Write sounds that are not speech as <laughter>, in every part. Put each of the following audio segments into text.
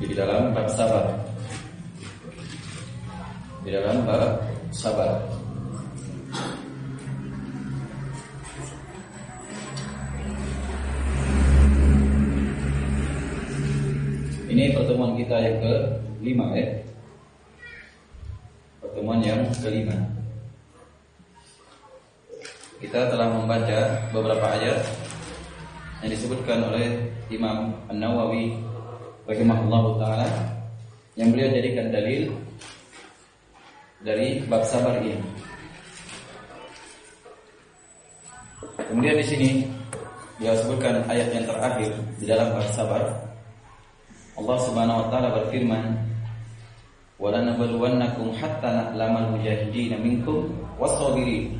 di dalam bab sabar. Di dalam bab sabar. Ini pertemuan kita yang ke lima ya. Pertemuan yang kelima. Kita telah membaca beberapa ayat yang disebutkan oleh Imam An-Nawawi rahimahullah taala yang beliau jadikan dalil dari bab sabar ini. Kemudian di sini dia sebutkan ayat yang terakhir di dalam bab sabar. Allah Subhanahu wa taala berfirman, "Wa lanabluwannakum hatta na'lamal mujahidin minkum was-sabirin."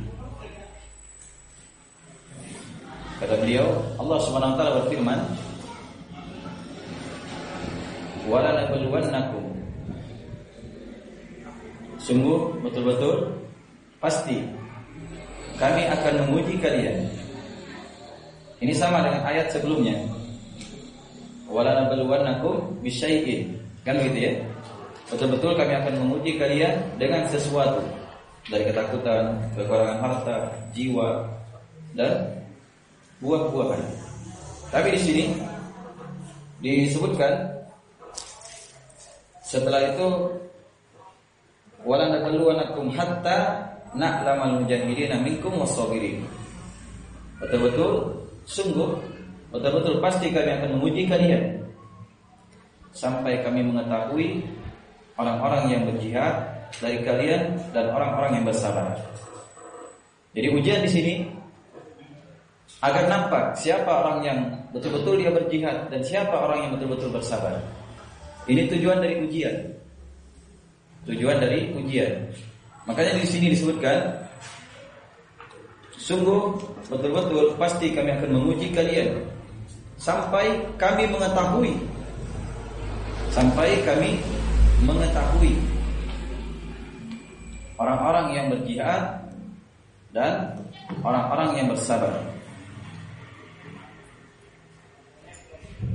Kata beliau, Allah Subhanahu wa taala berfirman, "Wa lanabluwannakum" Sungguh betul-betul pasti kami akan menguji kalian. Ini sama dengan ayat sebelumnya. Wala nabluwannakum bisyai'in. Kan begitu ya? Betul-betul kami akan menguji kalian dengan sesuatu dari ketakutan, kekurangan harta, jiwa dan buah-buahan. Tapi di sini disebutkan setelah itu wala nabluwannakum hatta na'lamal mujahidin minkum was-sabirin. Betul-betul sungguh Betul-betul pasti kami akan menguji kalian sampai kami mengetahui orang-orang yang berjihad dari kalian dan orang-orang yang bersabar. Jadi ujian di sini agar nampak siapa orang yang betul-betul dia berjihad dan siapa orang yang betul-betul bersabar. Ini tujuan dari ujian. Tujuan dari ujian. Makanya di sini disebutkan sungguh betul-betul pasti kami akan menguji kalian sampai kami mengetahui sampai kami mengetahui orang-orang yang berjihad dan orang-orang yang bersabar.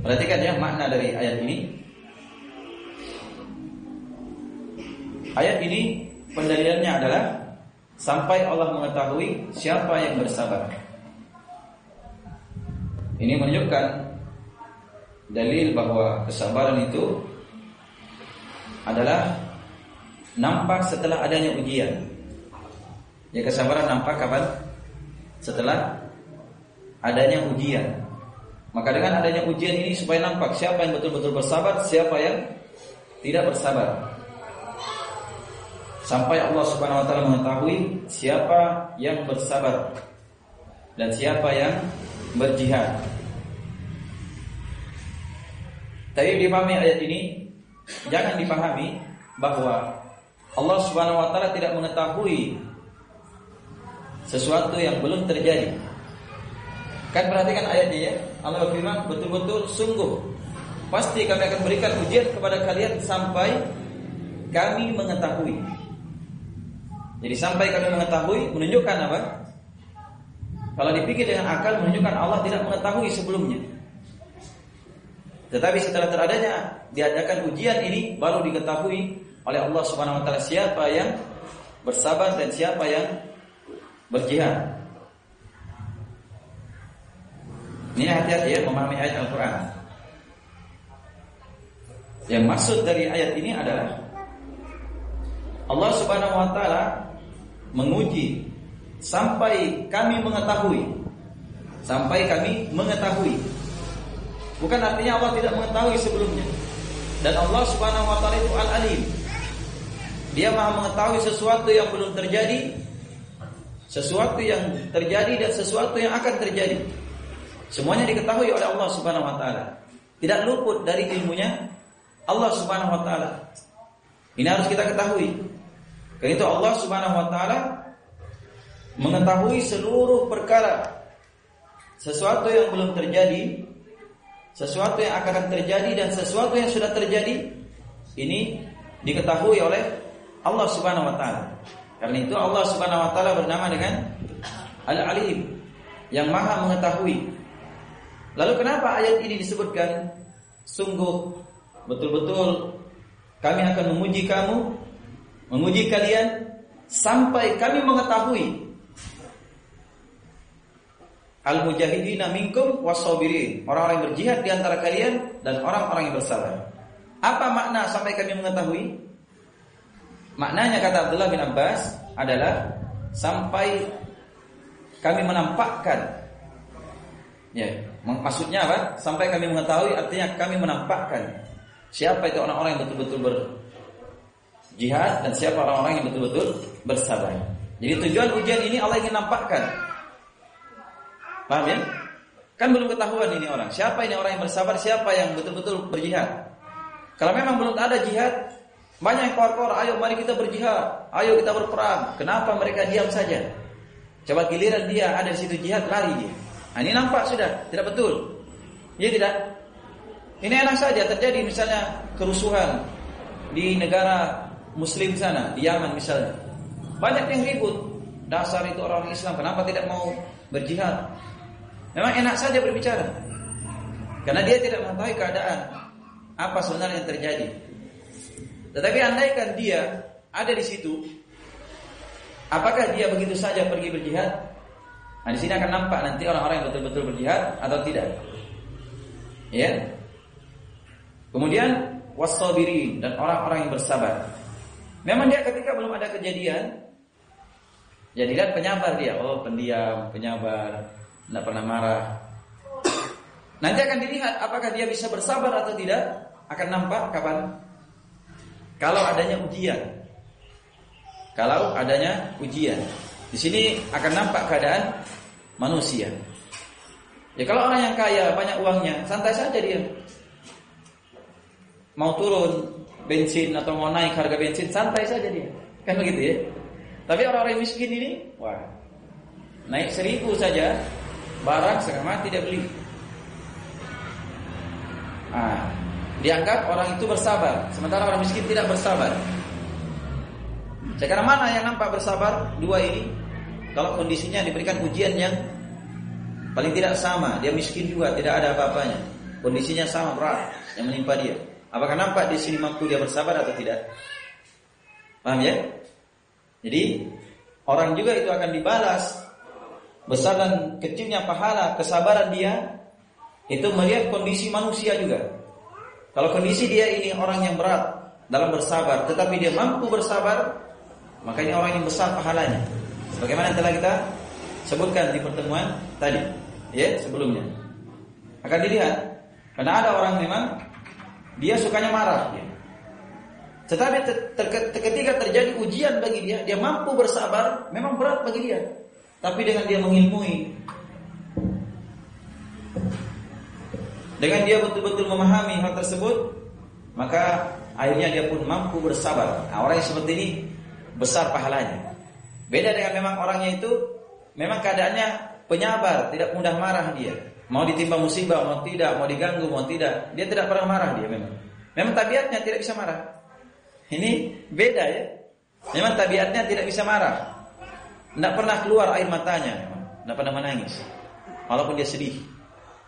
Perhatikan ya makna dari ayat ini. Ayat ini pendalilannya adalah sampai Allah mengetahui siapa yang bersabar. Ini menunjukkan dalil bahwa kesabaran itu adalah nampak setelah adanya ujian. Ya kesabaran nampak kapan? Setelah adanya ujian. Maka dengan adanya ujian ini supaya nampak siapa yang betul-betul bersabar, siapa yang tidak bersabar. Sampai Allah Subhanahu wa taala mengetahui siapa yang bersabar dan siapa yang berjihad. Tapi dipahami ayat ini jangan dipahami bahwa Allah Subhanahu wa taala tidak mengetahui sesuatu yang belum terjadi. Kan perhatikan ayatnya ya. Allah berfirman betul-betul sungguh pasti kami akan berikan ujian kepada kalian sampai kami mengetahui. Jadi sampai kami mengetahui menunjukkan apa? Kalau dipikir dengan akal menunjukkan Allah tidak mengetahui sebelumnya. Tetapi setelah teradanya diadakan ujian ini baru diketahui oleh Allah Subhanahu wa taala siapa yang bersabar dan siapa yang berjihad. Ini hati-hati ya memahami ayat Al-Qur'an. Yang maksud dari ayat ini adalah Allah Subhanahu wa taala menguji sampai kami mengetahui sampai kami mengetahui. Bukan artinya Allah tidak mengetahui sebelumnya. Dan Allah Subhanahu wa taala itu Al-Alim. Dia Maha mengetahui sesuatu yang belum terjadi sesuatu yang terjadi dan sesuatu yang akan terjadi. Semuanya diketahui oleh Allah Subhanahu wa taala. Tidak luput dari ilmunya Allah Subhanahu wa taala. Ini harus kita ketahui. Karena itu Allah Subhanahu wa taala mengetahui seluruh perkara sesuatu yang belum terjadi, sesuatu yang akan terjadi dan sesuatu yang sudah terjadi ini diketahui oleh Allah Subhanahu wa taala. Karena itu Allah Subhanahu wa taala bernama dengan Al-Alim yang Maha mengetahui. Lalu kenapa ayat ini disebutkan sungguh betul-betul kami akan menguji kamu, menguji kalian sampai kami mengetahui al-mujahidina minkum wasabirin, orang-orang yang berjihad di antara kalian dan orang-orang yang bersabar. Apa makna sampai kami mengetahui? Maknanya kata Abdullah bin Abbas adalah sampai kami menampakkan ya, maksudnya apa? Sampai kami mengetahui artinya kami menampakkan siapa itu orang-orang yang betul-betul berjihad dan siapa orang-orang yang betul-betul bersabar. Jadi tujuan ujian ini Allah ingin nampakkan Paham ya? Kan belum ketahuan ini orang. Siapa ini orang yang bersabar, siapa yang betul-betul berjihad. Kalau memang belum ada jihad, banyak yang keluar-keluar, ayo mari kita berjihad, ayo kita berperang. Kenapa mereka diam saja? Coba giliran dia ada di situ jihad, lari dia. Nah, ini nampak sudah, tidak betul. Ya tidak? Ini enak saja terjadi misalnya kerusuhan di negara muslim sana, di Yaman misalnya. Banyak yang ribut. Dasar itu orang Islam, kenapa tidak mau berjihad? Memang enak saja berbicara. Karena dia tidak mengetahui keadaan apa sebenarnya yang terjadi. Tetapi andaikan dia ada di situ, apakah dia begitu saja pergi berjihad? Nah, di sini akan nampak nanti orang-orang yang betul-betul berjihad atau tidak. Ya. Kemudian wasabirin dan orang-orang yang bersabar. Memang dia ketika belum ada kejadian, jadi lihat penyabar dia. Oh, pendiam, penyabar, tidak pernah marah. Nanti akan dilihat apakah dia bisa bersabar atau tidak. Akan nampak kapan? Kalau adanya ujian. Kalau adanya ujian. Di sini akan nampak keadaan manusia. Ya kalau orang yang kaya, banyak uangnya, santai saja dia. Mau turun bensin atau mau naik harga bensin, santai saja dia. Kan begitu ya. Tapi orang-orang miskin ini, wah, naik seribu saja, barang setengah mati dia beli. Ah, dianggap orang itu bersabar, sementara orang miskin tidak bersabar. Sekarang mana yang nampak bersabar? Dua ini. Kalau kondisinya diberikan ujian yang paling tidak sama, dia miskin juga, tidak ada apa-apanya. Kondisinya sama berat yang menimpa dia. Apakah nampak di sini mampu dia bersabar atau tidak? Paham ya? Jadi orang juga itu akan dibalas besar dan kecilnya pahala kesabaran dia itu melihat kondisi manusia juga. Kalau kondisi dia ini orang yang berat dalam bersabar, tetapi dia mampu bersabar, maka ini orang yang besar pahalanya. Bagaimana telah kita sebutkan di pertemuan tadi, ya sebelumnya. Akan dilihat, karena ada orang memang dia sukanya marah. Ya. Tetapi ketika terjadi ujian bagi dia, dia mampu bersabar, memang berat bagi dia. Tapi dengan dia mengilmui Dengan dia betul-betul memahami hal tersebut Maka akhirnya dia pun mampu bersabar nah, Orang yang seperti ini besar pahalanya Beda dengan memang orangnya itu Memang keadaannya penyabar Tidak mudah marah dia Mau ditimpa musibah, mau tidak, mau diganggu, mau tidak. Dia tidak pernah marah dia memang. Memang tabiatnya tidak bisa marah. Ini beda ya. Memang tabiatnya tidak bisa marah. Tidak pernah keluar air matanya, tidak pernah menangis, walaupun dia sedih.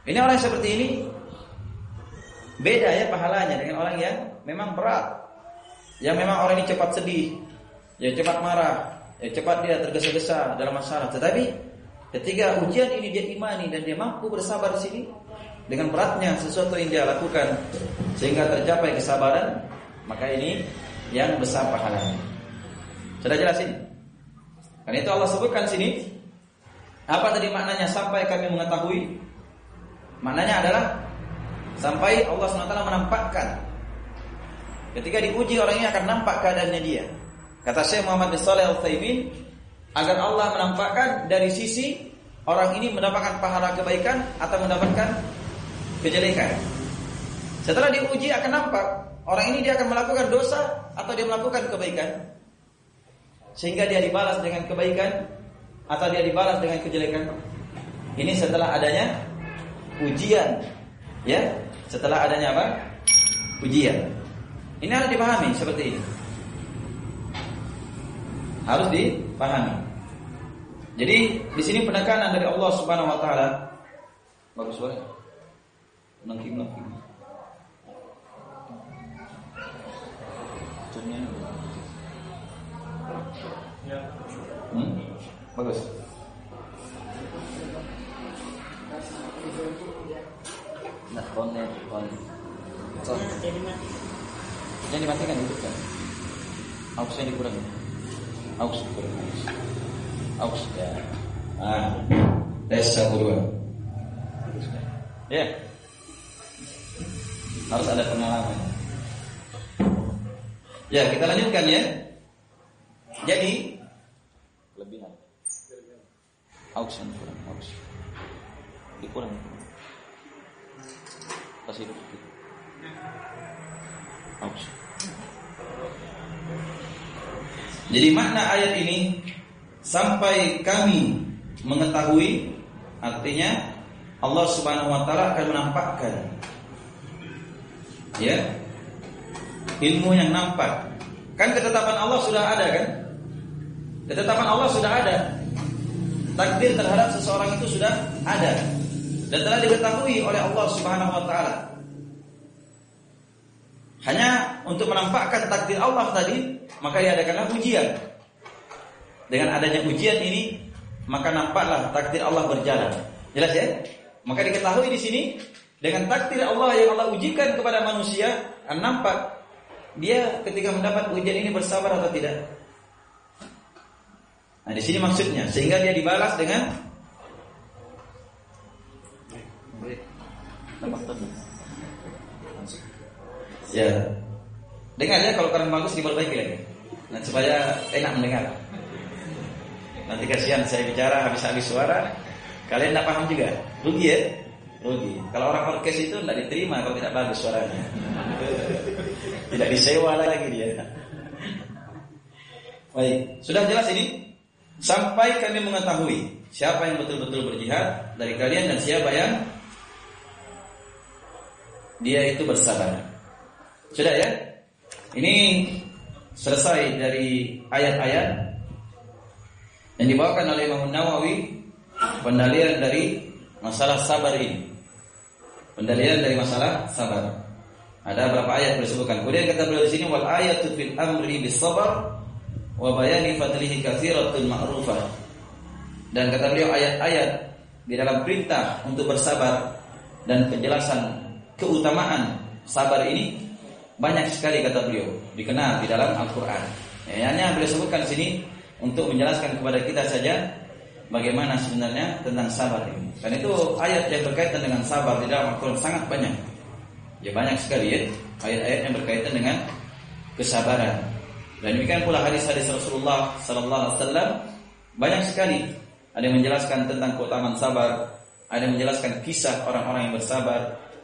Ini orang yang seperti ini beda ya pahalanya dengan orang yang memang berat, yang memang orang ini cepat sedih, ya cepat marah, ya cepat dia tergesa-gesa dalam masalah. Tetapi ketika ujian ini dia imani dan dia mampu bersabar di sini dengan beratnya sesuatu yang dia lakukan sehingga tercapai kesabaran, maka ini yang besar pahalanya. Sudah jelas ini? Karena itu Allah sebutkan sini apa tadi maknanya sampai kami mengetahui? Maknanya adalah sampai Allah SWT menampakkan. Ketika diuji orang ini akan nampak keadaannya dia. Kata Syekh Muhammad bin Shalih Al Utsaimin agar Allah menampakkan dari sisi orang ini mendapatkan pahala kebaikan atau mendapatkan kejelekan. Setelah diuji akan nampak orang ini dia akan melakukan dosa atau dia melakukan kebaikan? Sehingga dia dibalas dengan kebaikan atau dia dibalas dengan kejelekan? Ini setelah adanya ujian, ya. Setelah adanya apa? Ujian. Ini harus dipahami seperti ini. Harus dipahami. Jadi di sini penekanan dari Allah Subhanahu wa taala bagus banget. Nangkim nangkim. Hmm? Bagus. Nah, konten, konten. Jangan dimatikan itu kan. Auxnya dikurangi. Aux dikurangi. Aux ya. Ah, tes satu dua. Ya. Harus ada pengalaman. Ya, kita lanjutkan ya. Jadi kelebihan. Aux yang kurang, aux. Dikurang. Kasih sedikit. Aux. Jadi makna ayat ini sampai kami mengetahui artinya Allah Subhanahu wa taala akan menampakkan ya ilmu yang nampak. Kan ketetapan Allah sudah ada kan? Ketetapan Allah sudah ada. Takdir terhadap seseorang itu sudah ada dan telah diketahui oleh Allah Subhanahu wa taala. Hanya untuk menampakkan takdir Allah tadi, maka diadakanlah ujian. Dengan adanya ujian ini, maka nampaklah takdir Allah berjalan. Jelas ya? Maka diketahui di sini dengan takdir Allah yang Allah ujikan kepada manusia, nampak dia ketika mendapat ujian ini bersabar atau tidak. Nah, di sini maksudnya sehingga dia dibalas dengan Ya. Dengar ya kalau kalian bagus diperbaiki lagi. Nah, supaya enak mendengar. Nanti kasihan saya bicara habis-habis suara, kalian tidak paham juga. Rugi ya? Rugi. Kalau orang orkes itu tidak diterima kalau tidak bagus suaranya. Tidak disewa lagi dia. Baik, sudah jelas ini? Sampai kami mengetahui siapa yang betul-betul berjihad dari kalian dan siapa yang dia itu bersabar. Sudah ya? Ini selesai dari ayat-ayat yang dibawakan oleh Imam Nawawi pendalian dari masalah sabar ini. Pendalian dari masalah sabar. Ada beberapa ayat disebutkan. Kemudian kata beliau di sini wal ayatu fil amri bis sabar wa bayani fadlihi katsiratun ma'rufah. Dan kata beliau ayat-ayat di dalam perintah untuk bersabar dan penjelasan keutamaan sabar ini banyak sekali kata beliau dikenal di dalam Al-Qur'an. Ya, hanya beliau sebutkan sini untuk menjelaskan kepada kita saja bagaimana sebenarnya tentang sabar ini. Karena itu ayat yang berkaitan dengan sabar di dalam Al-Qur'an sangat banyak. Ya banyak sekali ya ayat-ayat yang berkaitan dengan kesabaran. Dan demikian pula hadis-hadis Rasulullah sallallahu alaihi wasallam banyak sekali ada yang menjelaskan tentang keutamaan sabar, ada yang menjelaskan kisah orang-orang yang bersabar,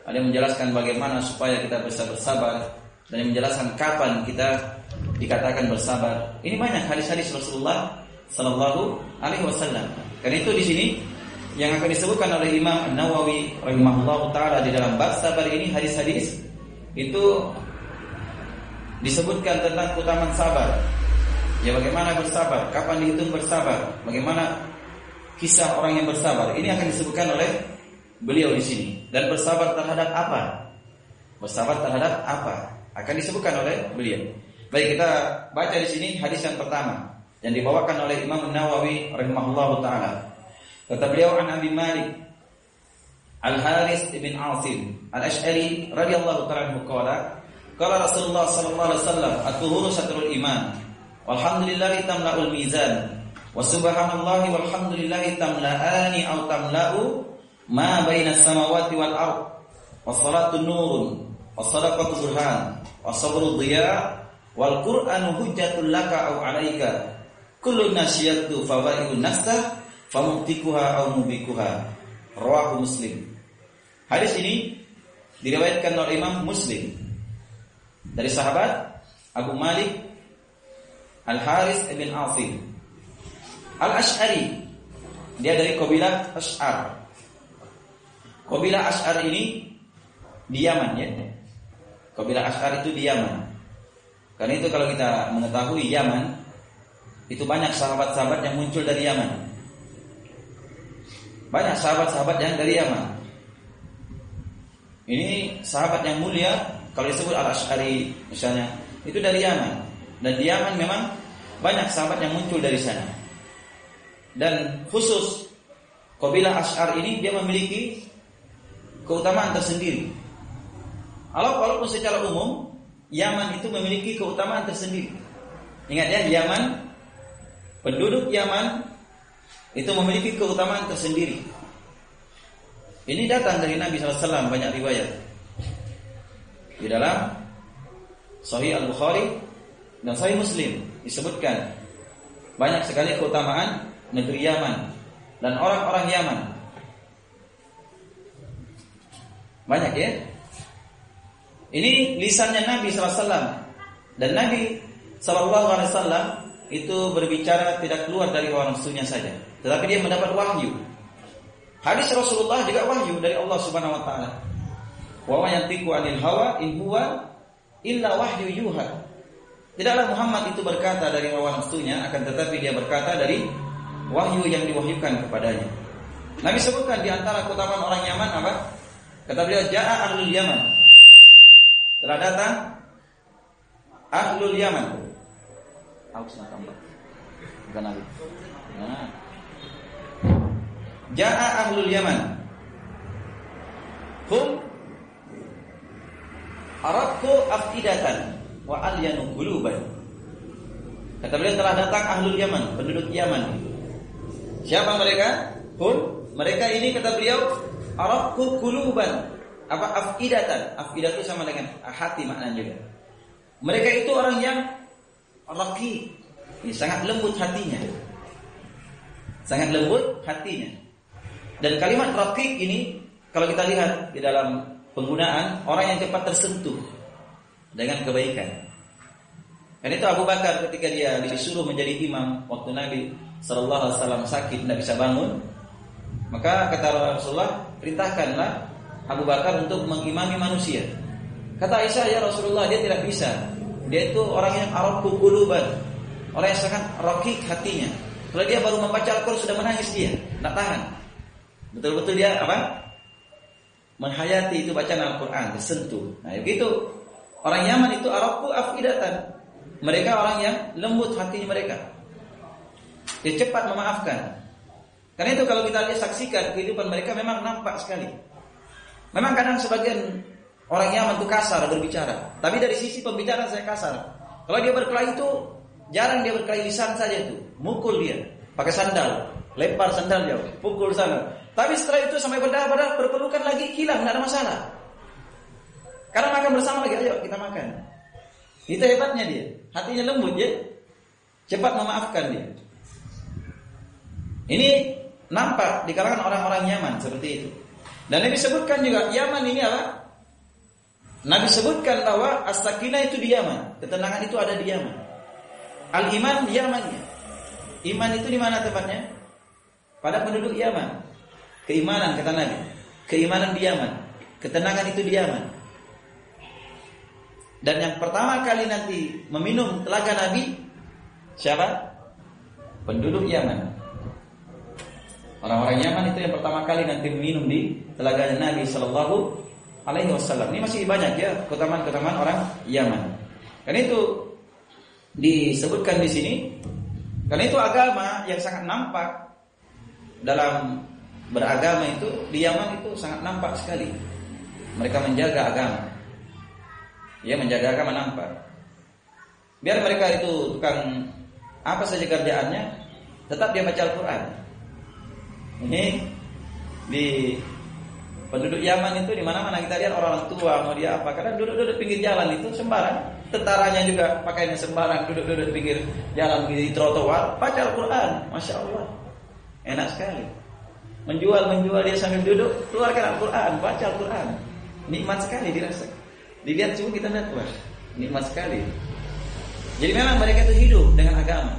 ada yang menjelaskan bagaimana supaya kita bisa bersabar, dan menjelaskan kapan kita dikatakan bersabar. Ini banyak hadis-hadis Rasulullah Sallallahu Alaihi Wasallam. Karena itu di sini yang akan disebutkan oleh Imam An Nawawi rahimahullah taala di dalam bab sabar ini hadis-hadis itu disebutkan tentang keutamaan sabar. Ya bagaimana bersabar, kapan dihitung bersabar, bagaimana kisah orang yang bersabar. Ini akan disebutkan oleh beliau di sini. Dan bersabar terhadap apa? Bersabar terhadap apa? Akan disebutkan oleh beliau. Baik kita baca di sini hadis yang pertama yang dibawakan oleh Imam Nawawi rahimahullah taala. Kata beliau an Abi Malik Al Haris bin Asim Al Ash'ari radhiyallahu taala anhu qala qala Rasulullah sallallahu alaihi wasallam at-tuhuru satrul iman. Walhamdulillahi tamla'ul mizan. Wa subhanallahi walhamdulillahi tamla'ani aw tamla'u ma baina samawati wal ard. Was salatu nurun. Was-sadaqatu burhan was-sabru dhiya wal qur'anu hujjatul laka aw 'alaika. Kullu nasyatu fawaiun nafsah famutikuha aw mubikuha rawahu muslim. Hadis ini diriwayatkan oleh Imam Muslim. Dari sahabat Abu Malik Al Haris ibn Asim. Al Ash'ari dia dari kabilah Ash'ar. Kabilah Ash'ar ini di Yaman ya. Kabilah Ash'ar itu di Yaman. Karena itu kalau kita mengetahui Yaman itu banyak sahabat-sahabat yang muncul dari Yaman. Banyak sahabat-sahabat yang dari Yaman. Ini sahabat yang mulia kalau disebut Al-Asy'ari misalnya itu dari Yaman. Dan di Yaman memang banyak sahabat yang muncul dari sana. Dan khusus kabilah Ash'ar ini dia memiliki keutamaan tersendiri. Kalau walaupun secara umum Yaman itu memiliki keutamaan tersendiri. Ingat ya, Yaman penduduk Yaman itu memiliki keutamaan tersendiri. Ini datang dari Nabi SAW banyak riwayat di dalam Sahih Al Bukhari dan Sahih Muslim disebutkan banyak sekali keutamaan negeri Yaman dan orang-orang Yaman. Banyak ya. Ini lisannya Nabi SAW dan Nabi SAW itu berbicara tidak keluar dari orang sunya saja, tetapi dia mendapat wahyu. Hadis Rasulullah juga wahyu dari Allah Subhanahu wa taala. Wa ma yantiqu 'anil hawa in huwa illa wahyu yuha. Tidaklah Muhammad itu berkata dari hawa nafsunya, akan tetapi dia berkata dari wahyu yang diwahyukan kepadanya. Nabi sebutkan di antara keutamaan orang Yaman apa? Kata beliau, "Ja'a ahlul Yaman." Telah datang ahlul Yaman. Senang tambah. Bukan Nabi. Nah. Ja'a ahlul Yaman. Hum Arabku afidatan wa alyanu quluban. Kata beliau telah datang ahlul Yaman, penduduk Yaman. Siapa mereka? Hum, mereka ini kata beliau Arabku kuluban. Apa afidatan? Afidah itu sama dengan hati maknanya juga. Mereka itu orang yang raki, ini sangat lembut hatinya. Sangat lembut hatinya. Dan kalimat rakik ini kalau kita lihat di dalam penggunaan orang yang cepat tersentuh dengan kebaikan. Dan itu Abu Bakar ketika dia disuruh menjadi imam waktu Nabi Sallallahu Alaihi Wasallam sakit tidak bisa bangun, maka kata Rasulullah perintahkanlah Abu Bakar untuk mengimami manusia. Kata Aisyah ya Rasulullah dia tidak bisa. Dia itu orang yang Arab kukuluban, orang yang sangat rokik hatinya. Kalau dia baru membaca Al-Quran sudah menangis dia, tidak tahan. Betul-betul dia apa? Menghayati itu bacaan Al-Quran, tersentuh. Nah begitu. Orang Yaman itu Arabku afidatan. Mereka orang yang lembut hatinya mereka. Dia cepat memaafkan. Karena itu kalau kita lihat saksikan kehidupan mereka memang nampak sekali. Memang kadang sebagian orang Yaman itu kasar berbicara, tapi dari sisi pembicaraan saya kasar. Kalau dia berkelahi itu jarang dia berkelahi lisan saja itu, mukul dia pakai sandal, lempar sandal jauh, pukul sana. Tapi setelah itu sampai berdarah-darah berpelukan lagi hilang, tidak ada masalah. Karena makan bersama lagi, ayo kita makan. Itu hebatnya dia, hatinya lembut ya, cepat memaafkan dia. Ini nampak di kalangan orang-orang Yaman seperti itu. Dan Nabi sebutkan juga Yaman ini apa? Nabi sebutkan bahwa as-sakinah itu di Yaman, ketenangan itu ada di Yaman. Al-iman Yamannya. Iman itu di mana tempatnya? Pada penduduk Yaman. Keimanan kata Nabi. Keimanan di Yaman. Ketenangan itu di Yaman. Dan yang pertama kali nanti meminum telaga Nabi siapa? Penduduk Yaman. Orang-orang Yaman itu yang pertama kali nanti minum di telaga Nabi Shallallahu Alaihi Wasallam. Ini masih banyak ya keutamaan-keutamaan orang Yaman. Karena itu disebutkan di sini. Karena itu agama yang sangat nampak dalam beragama itu di Yaman itu sangat nampak sekali. Mereka menjaga agama. Ya menjaga agama nampak. Biar mereka itu tukang apa saja kerjaannya, tetap dia baca Al-Quran. Ini di penduduk Yaman itu di mana-mana kita lihat orang tua mau dia apa, kadang duduk-duduk pinggir jalan itu sembarang. Tentaranya juga pakainya sembarang, duduk-duduk pinggir jalan di trotoar, baca Al-Quran, masya Allah, enak sekali. Menjual menjual dia sambil duduk, keluarkan Al-Quran, baca Al-Quran, nikmat sekali dirasa. Dilihat cuma kita lihat wah, Nikmat sekali. Jadi memang mereka itu hidup dengan agama.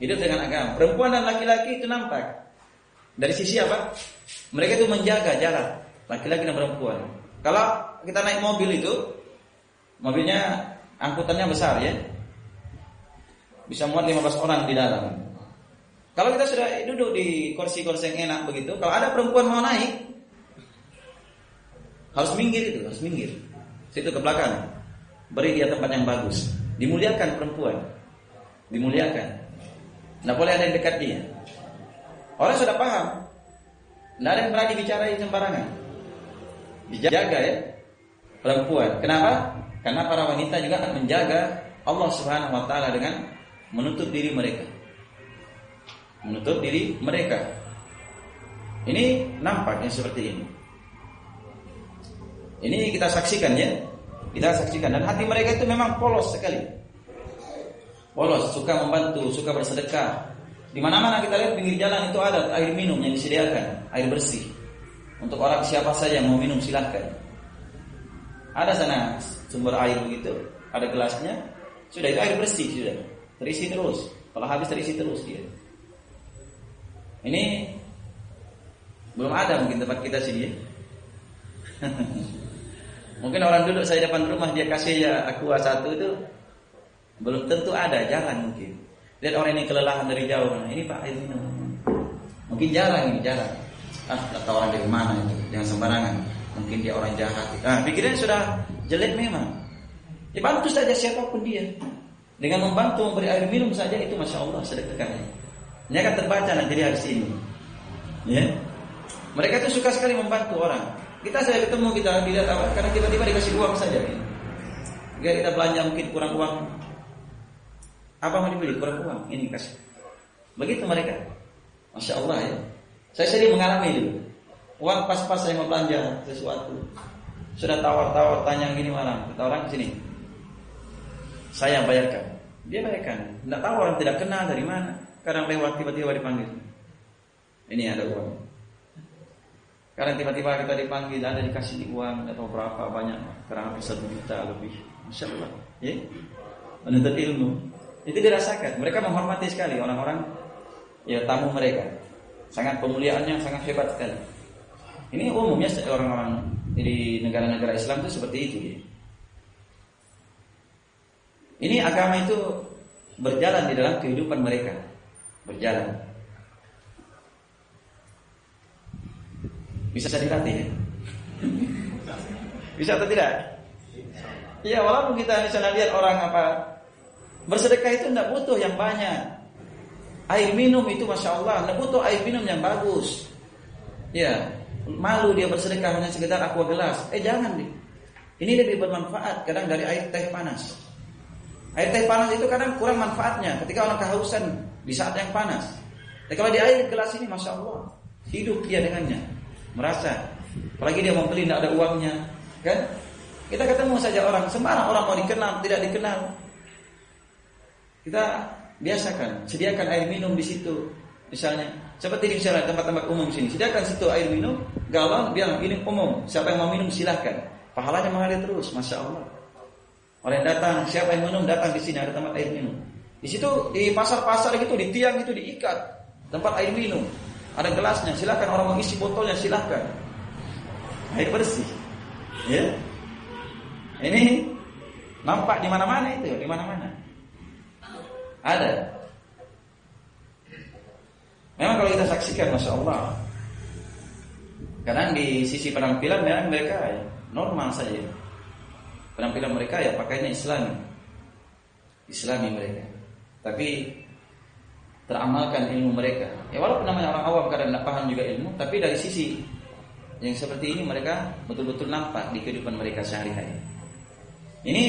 Hidup dengan agama. Perempuan dan laki-laki itu nampak. Dari sisi apa? Mereka itu menjaga jarak laki-laki dan perempuan. Kalau kita naik mobil itu, mobilnya angkutannya besar ya. Bisa muat 15 orang di dalam. Kalau kita sudah duduk di kursi-kursi yang enak begitu, kalau ada perempuan mau naik, harus minggir itu, harus minggir. Situ ke belakang. Beri dia tempat yang bagus. Dimuliakan perempuan. Dimuliakan. Tidak boleh ada yang dekat dia. Orang sudah paham. Tidak ada yang berani bicara sembarangan. Dijaga ya perempuan. Kenapa? Karena para wanita juga akan menjaga Allah Subhanahu wa taala dengan menutup diri mereka. Menutup diri mereka. Ini nampaknya seperti ini. Ini kita saksikan ya. Kita saksikan dan hati mereka itu memang polos sekali. Polos, suka membantu, suka bersedekah. Di mana-mana kita lihat pinggir jalan itu ada air minum yang disediakan, air bersih. Untuk orang siapa saja yang mau minum silahkan. Ada sana sumber air begitu, ada gelasnya, sudah itu air bersih sudah. Terisi terus. Kalau habis terisi terus dia. Ini belum ada mungkin tempat kita sini ya. <laughs> Mungkin orang duduk saya depan rumah dia kasih ya aqua satu itu belum tentu ada, jarang mungkin. Lihat orang ini kelelahan dari jauh, nah, ini Pak minum. Mungkin jarang ini, jarang. Ah, tak tahu orang dari mana itu, jangan sembarangan. Mungkin dia orang jahat. Ah, pikirannya sudah jelek memang. Ya bantu saja siapa pun dia. Dengan membantu memberi air minum saja itu masya Allah sedekahnya. Ini akan terbaca nanti di hari ini. Ya. Mereka itu suka sekali membantu orang. Kita saya ketemu kita tidak tahu karena tiba-tiba dikasih uang saja. Jika kita belanja mungkin kurang uang. Apa mau dibeli? Kurang uang. Ini kasih. Begitu mereka. Masya Allah ya. Saya sendiri mengalami itu. Uang pas-pas saya mau belanja sesuatu. Sudah tawar-tawar tanya gini malam. Kata orang sini. Saya bayarkan. Dia bayarkan. Tidak tahu orang tidak kenal dari mana. Kadang lewat tiba-tiba dipanggil. Ini ada uang. Karena tiba-tiba kita dipanggil ada dikasih uang atau berapa banyak kurang lebih satu juta lebih, masya Allah, ya menuntut ilmu itu dirasakan. Mereka menghormati sekali orang-orang ya tamu mereka, sangat pemuliaannya sangat hebat sekali. Ini umumnya orang-orang di negara-negara Islam itu seperti itu. Ya. Ini agama itu berjalan di dalam kehidupan mereka, berjalan. Bisa dilatih ya? <laughs> Bisa atau tidak? Iya, walaupun kita misalnya lihat orang apa bersedekah itu tidak butuh yang banyak. Air minum itu masya Allah, tidak butuh air minum yang bagus. Ya, malu dia bersedekah hanya sekedar aqua gelas. Eh jangan nih. Ini lebih bermanfaat kadang dari air teh panas. Air teh panas itu kadang kurang manfaatnya ketika orang kehausan di saat yang panas. Tapi kalau di air gelas ini masya Allah hidup dia dengannya merasa apalagi dia mau beli tidak ada uangnya kan kita ketemu saja orang sembarang orang mau dikenal tidak dikenal kita biasakan sediakan air minum di situ misalnya seperti di misalnya tempat-tempat umum sini sediakan situ air minum galon bilang ini umum siapa yang mau minum silahkan pahalanya mengalir terus masya Allah orang yang datang siapa yang minum datang di sini ada tempat air minum di situ di pasar-pasar gitu di tiang itu diikat tempat air minum ada gelasnya, silakan orang mau isi botolnya silakan. Air bersih. Ya. Ini nampak di mana-mana itu, di mana-mana. Ada. Memang kalau kita saksikan, masya Allah. Kadang di sisi penampilan memang mereka ya, normal saja. Penampilan mereka ya pakainya Islami. Islami mereka. Tapi teramalkan ilmu mereka. Ya walaupun namanya orang awam kadang tidak paham juga ilmu, tapi dari sisi yang seperti ini mereka betul-betul nampak di kehidupan mereka sehari-hari. Ini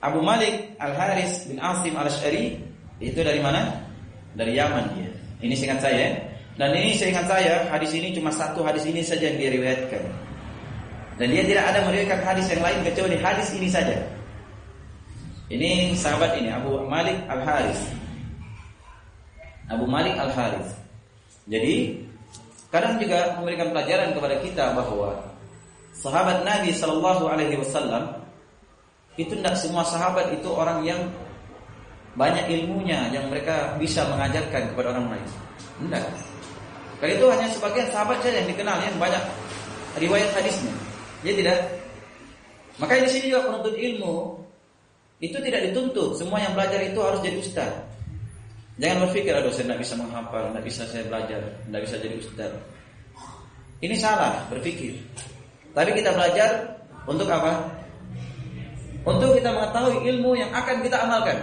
Abu Malik Al Haris bin Asim Al Ashari itu dari mana? Dari Yaman dia. Ini singkat saya. Dan ini seingat saya hadis ini cuma satu hadis ini saja yang diriwayatkan. Dan dia tidak ada meriwayatkan hadis yang lain kecuali hadis ini saja. Ini sahabat ini Abu Malik Al Haris Abu Malik Al Harith. Jadi kadang juga memberikan pelajaran kepada kita bahwa sahabat Nabi Shallallahu Alaihi Wasallam itu tidak semua sahabat itu orang yang banyak ilmunya yang mereka bisa mengajarkan kepada orang lain. Tidak. Karena itu hanya sebagian sahabat saja yang dikenal yang banyak riwayat hadisnya. Dia tidak. Maka di sini juga penuntut ilmu itu tidak dituntut. Semua yang belajar itu harus jadi ustaz. Jangan berpikir, aduh saya tidak bisa menghafal, tidak bisa saya belajar, tidak bisa jadi ustaz. Ini salah berpikir. Tapi kita belajar untuk apa? Untuk kita mengetahui ilmu yang akan kita amalkan.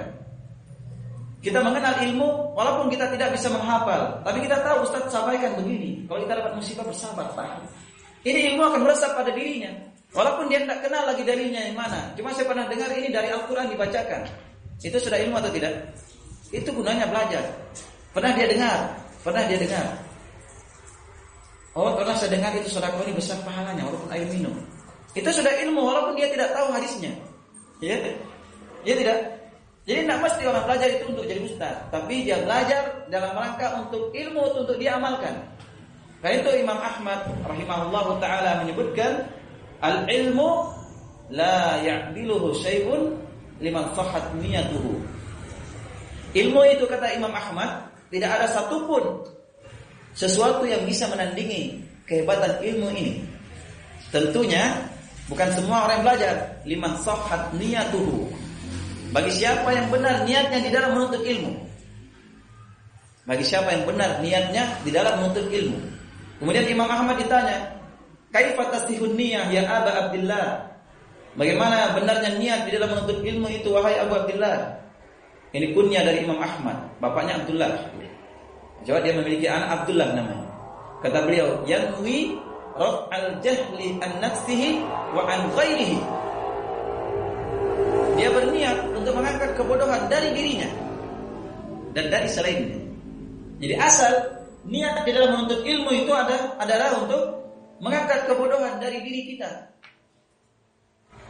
Kita mengenal ilmu walaupun kita tidak bisa menghafal, tapi kita tahu Ustaz sampaikan begini. Kalau kita dapat musibah bersabar, Pak. Ini ilmu akan meresap pada dirinya. Walaupun dia tidak kenal lagi darinya yang mana. Cuma saya pernah dengar ini dari Al-Quran dibacakan. Itu sudah ilmu atau tidak? Itu gunanya belajar. Pernah dia dengar? Pernah dia dengar? Oh, pernah saya dengar itu saudara ini besar pahalanya walaupun air minum. Itu sudah ilmu walaupun dia tidak tahu hadisnya. Ya, ya tidak. Jadi tidak mesti orang belajar itu untuk jadi ustaz, tapi dia belajar dalam rangka untuk ilmu untuk dia amalkan. Karena itu Imam Ahmad rahimahullahu taala menyebutkan al-ilmu la ya'diluhu syai'un liman sahhat niyatuhu. Ilmu itu kata Imam Ahmad tidak ada satupun sesuatu yang bisa menandingi kehebatan ilmu ini. Tentunya bukan semua orang yang belajar liman sahhat niyatuhu bagi siapa yang benar niatnya di dalam menuntut ilmu. Bagi siapa yang benar niatnya di dalam menuntut ilmu. Kemudian Imam Ahmad ditanya, "Kaifa tasihun niyah ya Aba Abdullah?" Bagaimana benarnya niat di dalam menuntut ilmu itu wahai Abu Abdullah? Ini kunya dari Imam Ahmad, bapaknya Abdullah. Jawab dia memiliki anak Abdullah namanya. Kata beliau, "Yanwi al jahli an nafsihi wa an ghairihi." Dia berniat untuk mengangkat kebodohan dari dirinya dan dari selainnya. Jadi asal niat di dalam menuntut ilmu itu ada adalah untuk mengangkat kebodohan dari diri kita.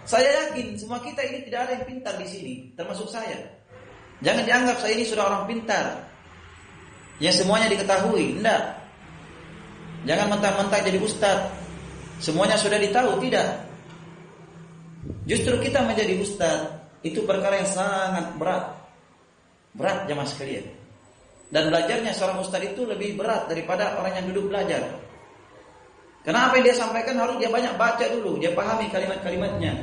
Saya yakin semua kita ini tidak ada yang pintar di sini, termasuk saya. Jangan dianggap saya ini sudah orang pintar. Yang semuanya diketahui, tidak. Jangan mentah-mentah jadi ustaz. Semuanya sudah ditahu, tidak. Justru kita menjadi ustaz itu perkara yang sangat berat. Berat jamaah sekalian. Dan belajarnya seorang ustaz itu lebih berat daripada orang yang duduk belajar. Karena apa yang dia sampaikan harus dia banyak baca dulu, dia pahami kalimat-kalimatnya.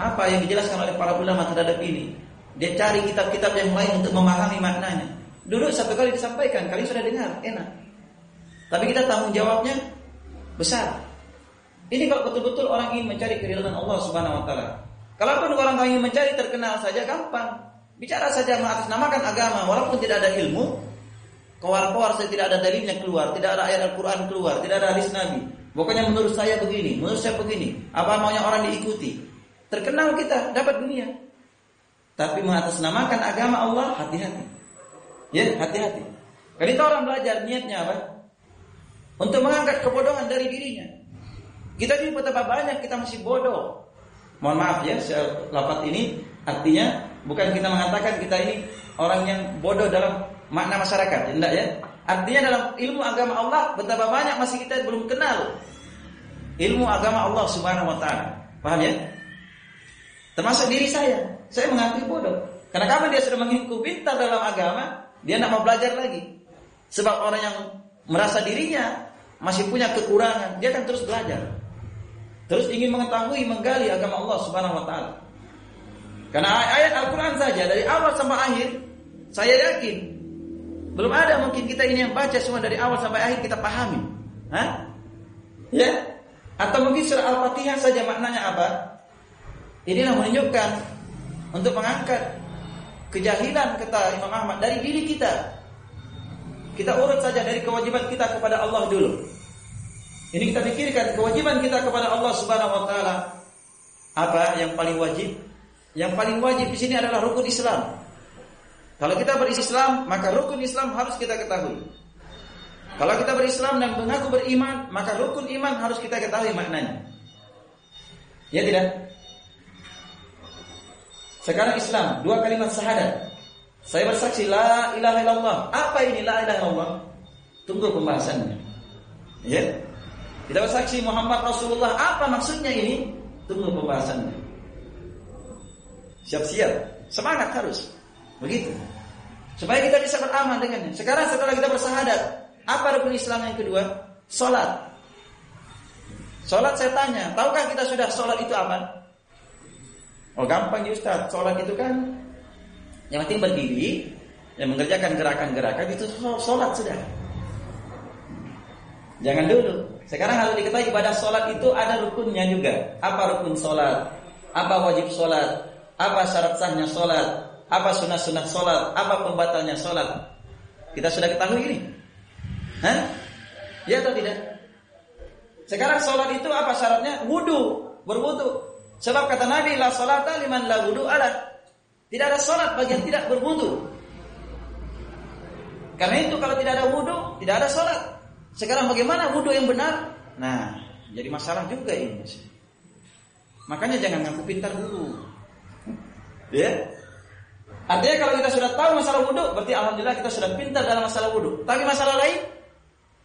Apa yang dijelaskan oleh para ulama terhadap ini. Dia cari kitab-kitab yang lain untuk memahami maknanya. Duduk satu kali disampaikan, kali sudah dengar, enak. Tapi kita tanggung jawabnya besar. Ini kalau betul-betul orang ingin mencari keridhaan Allah Subhanahu wa taala. Kalaupun orang ingin mencari terkenal saja gampang. Bicara saja mengatasnamakan agama walaupun tidak ada ilmu. Keluar-keluar saya tidak ada dalilnya keluar, tidak ada ayat Al-Qur'an keluar, tidak ada hadis Nabi. Pokoknya menurut saya begini, menurut saya begini. Apa maunya orang diikuti? Terkenal kita dapat dunia. Tapi mengatasnamakan agama Allah hati-hati. Ya, hati-hati. Karena itu orang belajar niatnya apa? Untuk mengangkat kebodohan dari dirinya. Kita ini betapa banyak kita masih bodoh. Mohon maaf ya, lapat ini artinya bukan kita mengatakan kita ini orang yang bodoh dalam makna masyarakat, tidak ya? Artinya dalam ilmu agama Allah betapa banyak masih kita belum kenal ilmu agama Allah Subhanahu wa taala. Paham ya? Termasuk diri saya. Saya mengakui bodoh. Karena kapan dia sudah mengaku pintar dalam agama, dia tidak mau belajar lagi. Sebab orang yang merasa dirinya masih punya kekurangan, dia akan terus belajar. Terus ingin mengetahui, menggali agama Allah Subhanahu wa taala. Karena ayat Al-Qur'an saja dari awal sampai akhir saya yakin belum ada mungkin kita ini yang baca semua dari awal sampai akhir kita pahami. Hah? Ya? Atau mungkin surah Al-Fatihah saja maknanya apa? Inilah menunjukkan untuk mengangkat kejahilan kata Imam Ahmad dari diri kita. Kita urut saja dari kewajiban kita kepada Allah dulu. Ini kita pikirkan kewajiban kita kepada Allah Subhanahu wa taala. Apa yang paling wajib? Yang paling wajib di sini adalah rukun Islam. Kalau kita berislam, maka rukun Islam harus kita ketahui. Kalau kita berislam dan mengaku beriman, maka rukun iman harus kita ketahui maknanya. Ya tidak? Sekarang Islam, dua kalimat syahadat. Saya bersaksi la ilaha illallah. Apa ini la ilaha illallah? Tunggu pembahasannya. Ya. Kita bersaksi Muhammad Rasulullah. Apa maksudnya ini? Tunggu pembahasannya. Siap-siap. Semangat harus. Begitu. Supaya kita bisa beramal dengannya. Sekarang setelah kita bersahadat, apa rukun Islam yang kedua? Salat. Salat saya tanya, tahukah kita sudah salat itu apa? Oh gampang ya Ustaz, salat itu kan yang penting berdiri, yang mengerjakan gerakan-gerakan itu salat sudah. Jangan dulu. Sekarang harus diketahui ibadah salat itu ada rukunnya juga. Apa rukun salat? Apa wajib salat? Apa syarat sahnya salat? Apa sunnah-sunnah sholat? Apa pembatalnya sholat? Kita sudah ketahui ini. Hah? Ya atau tidak? Sekarang sholat itu apa syaratnya? Wudhu, berwudhu. Sebab kata Nabi, la sholata liman la wudhu ala. Tidak ada sholat bagi yang tidak berwudhu. Karena itu kalau tidak ada wudhu, tidak ada sholat. Sekarang bagaimana wudhu yang benar? Nah, jadi masalah juga ini. Makanya jangan ngaku pintar dulu. Ya, Artinya kalau kita sudah tahu masalah wudhu, berarti alhamdulillah kita sudah pintar dalam masalah wudhu. Tapi masalah lain,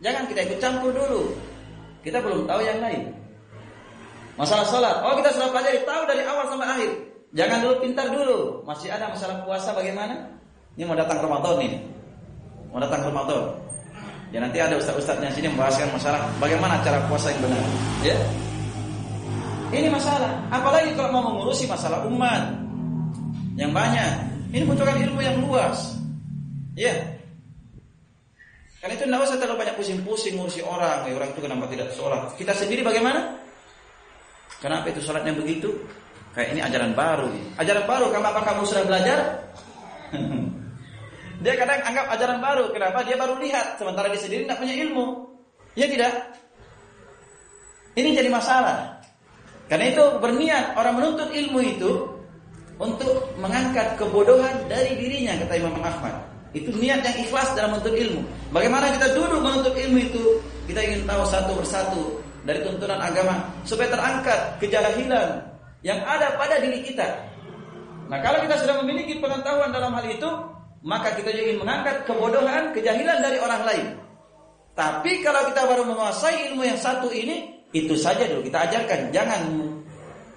jangan kita ikut campur dulu. Kita belum tahu yang lain. Masalah sholat, oh kita sudah pelajari tahu dari awal sampai akhir. Jangan dulu pintar dulu. Masih ada masalah puasa bagaimana? Ini mau datang Ramadan nih. Mau datang Ramadan. Ya nanti ada ustaz-ustaznya sini membahaskan masalah bagaimana cara puasa yang benar. Ya. Ini masalah. Apalagi kalau mau mengurusi masalah umat yang banyak. Ini membutuhkan ilmu yang luas. Ya. Karena itu tidak usah terlalu banyak pusing-pusing ngurusi orang. Ya, orang itu kenapa tidak sholat? Kita sendiri bagaimana? Kenapa itu sholatnya begitu? Kayak ini ajaran baru. Ajaran baru, kenapa kamu sudah belajar? <laughs> dia kadang anggap ajaran baru. Kenapa? Dia baru lihat. Sementara dia sendiri tidak punya ilmu. Ya tidak? Ini jadi masalah. Karena itu berniat orang menuntut ilmu itu untuk mengangkat kebodohan dari dirinya kata Imam Ahmad. Itu niat yang ikhlas dalam menuntut ilmu. Bagaimana kita duduk menuntut ilmu itu? Kita ingin tahu satu persatu dari tuntunan agama supaya terangkat kejahilan yang ada pada diri kita. Nah, kalau kita sudah memiliki pengetahuan dalam hal itu, maka kita juga ingin mengangkat kebodohan, kejahilan dari orang lain. Tapi kalau kita baru menguasai ilmu yang satu ini, itu saja dulu kita ajarkan, jangan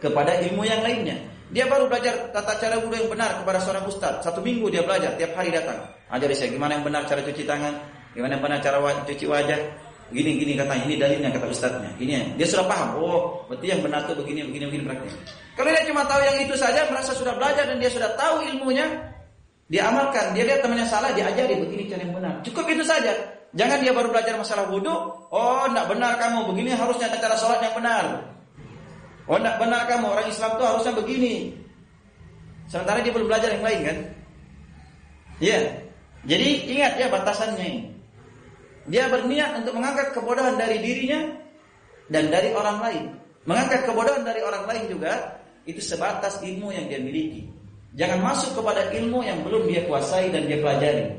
kepada ilmu yang lainnya. Dia baru belajar tata cara wudhu yang benar kepada seorang ustaz. Satu minggu dia belajar, tiap hari datang. Ajari saya gimana yang benar cara cuci tangan, gimana yang benar cara cuci wajah. Gini gini katanya, ini dalilnya kata ustaznya. Ini dia sudah paham. Oh, berarti yang benar tuh begini begini begini praktek. Kalau dia cuma tahu yang itu saja, merasa sudah belajar dan dia sudah tahu ilmunya, dia amalkan. Dia lihat temannya salah, dia ajari begini cara yang benar. Cukup itu saja. Jangan dia baru belajar masalah wudhu, oh tidak benar kamu, begini harusnya cara sholat yang benar. Oh tidak benar kamu orang Islam tuh harusnya begini. Sementara dia belum belajar yang lain kan? Iya. Jadi ingat ya batasannya Dia berniat untuk mengangkat kebodohan dari dirinya dan dari orang lain. Mengangkat kebodohan dari orang lain juga itu sebatas ilmu yang dia miliki. Jangan masuk kepada ilmu yang belum dia kuasai dan dia pelajari.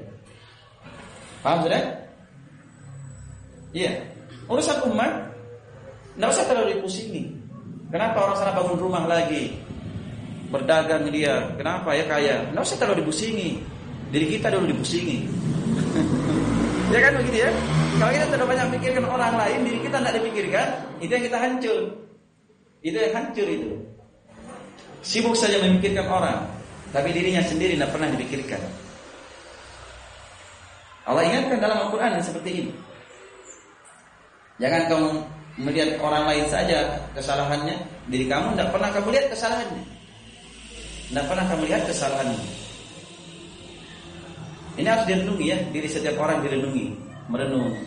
Paham sudah? Iya. Urusan umat tidak usah terlalu dipusingi. Kenapa orang sana bangun rumah lagi? Berdagang dia. Kenapa ya kaya? Nggak usah terlalu dibusingi. Diri kita dulu dibusingi. Ya kan begitu ya? Kalau kita terlalu banyak pikirkan orang lain, diri kita tidak dipikirkan, itu yang kita hancur. Itu yang hancur itu. Sibuk saja memikirkan orang, tapi dirinya sendiri tidak pernah dipikirkan. Allah ingatkan dalam Al-Quran seperti ini. Jangan kamu melihat orang lain saja kesalahannya, diri kamu tidak pernah kamu lihat kesalahannya. Tidak pernah kamu lihat kesalahannya. Ini harus direnungi ya, diri setiap orang direnungi, merenung.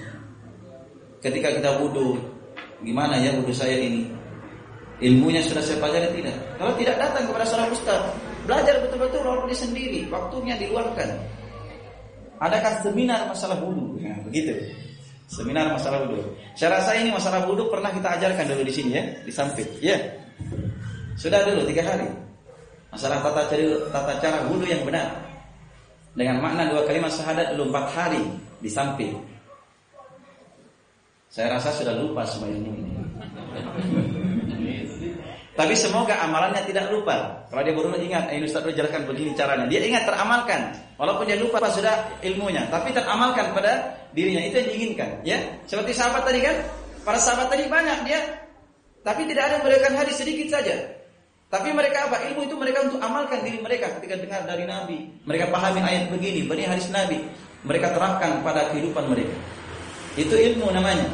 Ketika kita wudhu, gimana ya wudhu saya ini? Ilmunya sudah saya pelajari tidak? Kalau tidak datang kepada seorang ustaz, belajar betul-betul walaupun dia sendiri, waktunya diluangkan. Adakah seminar masalah wudhu? Nah, begitu. Seminar masalah wudhu. Saya rasa ini masalah wudhu pernah kita ajarkan dulu di sini ya, di samping. Ya, sudah dulu tiga hari. Masalah tata cara tata cara wudhu yang benar. Dengan makna dua kalimat syahadat dulu empat hari di samping. Saya rasa sudah lupa semuanya ini. Tapi semoga amalannya tidak lupa. Kalau dia baru ingat, ini Ustaz jelaskan begini caranya. Dia ingat teramalkan. Walaupun dia lupa sudah ilmunya, tapi teramalkan pada dirinya. Itu yang diinginkan. Ya, seperti sahabat tadi kan, para sahabat tadi banyak dia, tapi tidak ada yang hadis sedikit saja. Tapi mereka apa? Ilmu itu mereka untuk amalkan diri mereka ketika dengar dari Nabi. Mereka pahami ayat begini, begini hadis Nabi. Mereka terapkan pada kehidupan mereka. Itu ilmu namanya.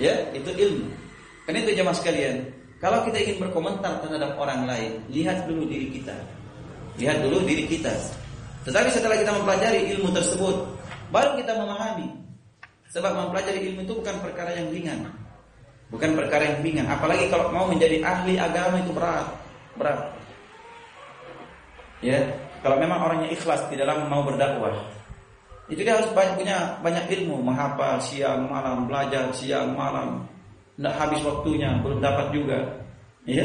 Ya, itu ilmu. Karena itu jemaah sekalian, kalau kita ingin berkomentar terhadap orang lain, lihat dulu diri kita. Lihat dulu diri kita. Tetapi setelah kita mempelajari ilmu tersebut, baru kita memahami. Sebab mempelajari ilmu itu bukan perkara yang ringan. Bukan perkara yang ringan. Apalagi kalau mau menjadi ahli agama itu berat berat. Ya, kalau memang orangnya ikhlas di dalam mau berdakwah, itu dia harus banyak punya banyak ilmu, menghafal siang malam, belajar siang malam, tidak habis waktunya, belum dapat juga. Ya,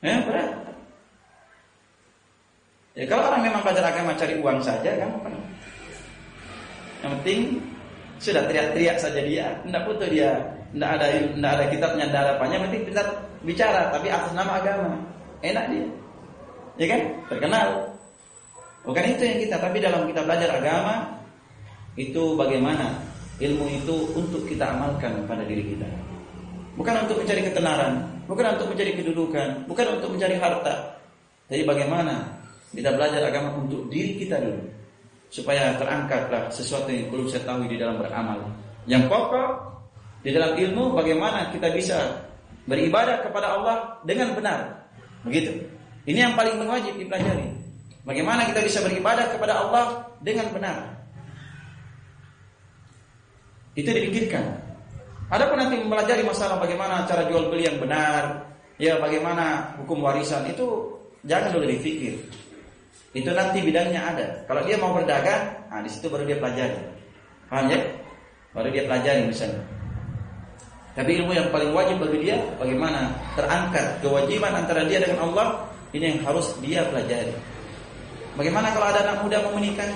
ya berat. Ya kalau orang memang belajar agama cari uang saja kan, yang penting sudah teriak-teriak saja dia, tidak butuh dia, tidak ada tidak ada kitabnya, tidak ada apanya, penting kita bicara tapi atas nama agama enak dia. Ya kan? Terkenal. Bukan itu yang kita, tapi dalam kita belajar agama itu bagaimana ilmu itu untuk kita amalkan pada diri kita. Bukan untuk mencari ketenaran, bukan untuk mencari kedudukan, bukan untuk mencari harta. Jadi bagaimana kita belajar agama untuk diri kita dulu supaya terangkatlah sesuatu yang belum saya tahu di dalam beramal. Yang pokok di dalam ilmu bagaimana kita bisa beribadah kepada Allah dengan benar Begitu. Ini yang paling wajib dipelajari. Bagaimana kita bisa beribadah kepada Allah dengan benar. Itu dipikirkan. Adapun nanti mempelajari masalah bagaimana cara jual beli yang benar, ya bagaimana hukum warisan itu jangan dulu dipikir. Itu nanti bidangnya ada. Kalau dia mau berdagang, nah di situ baru dia pelajari. Paham ya? Baru dia pelajari misalnya. Tapi ilmu yang paling wajib bagi dia bagaimana terangkat kewajiban antara dia dengan Allah ini yang harus dia pelajari. Bagaimana kalau ada anak muda mau menikah?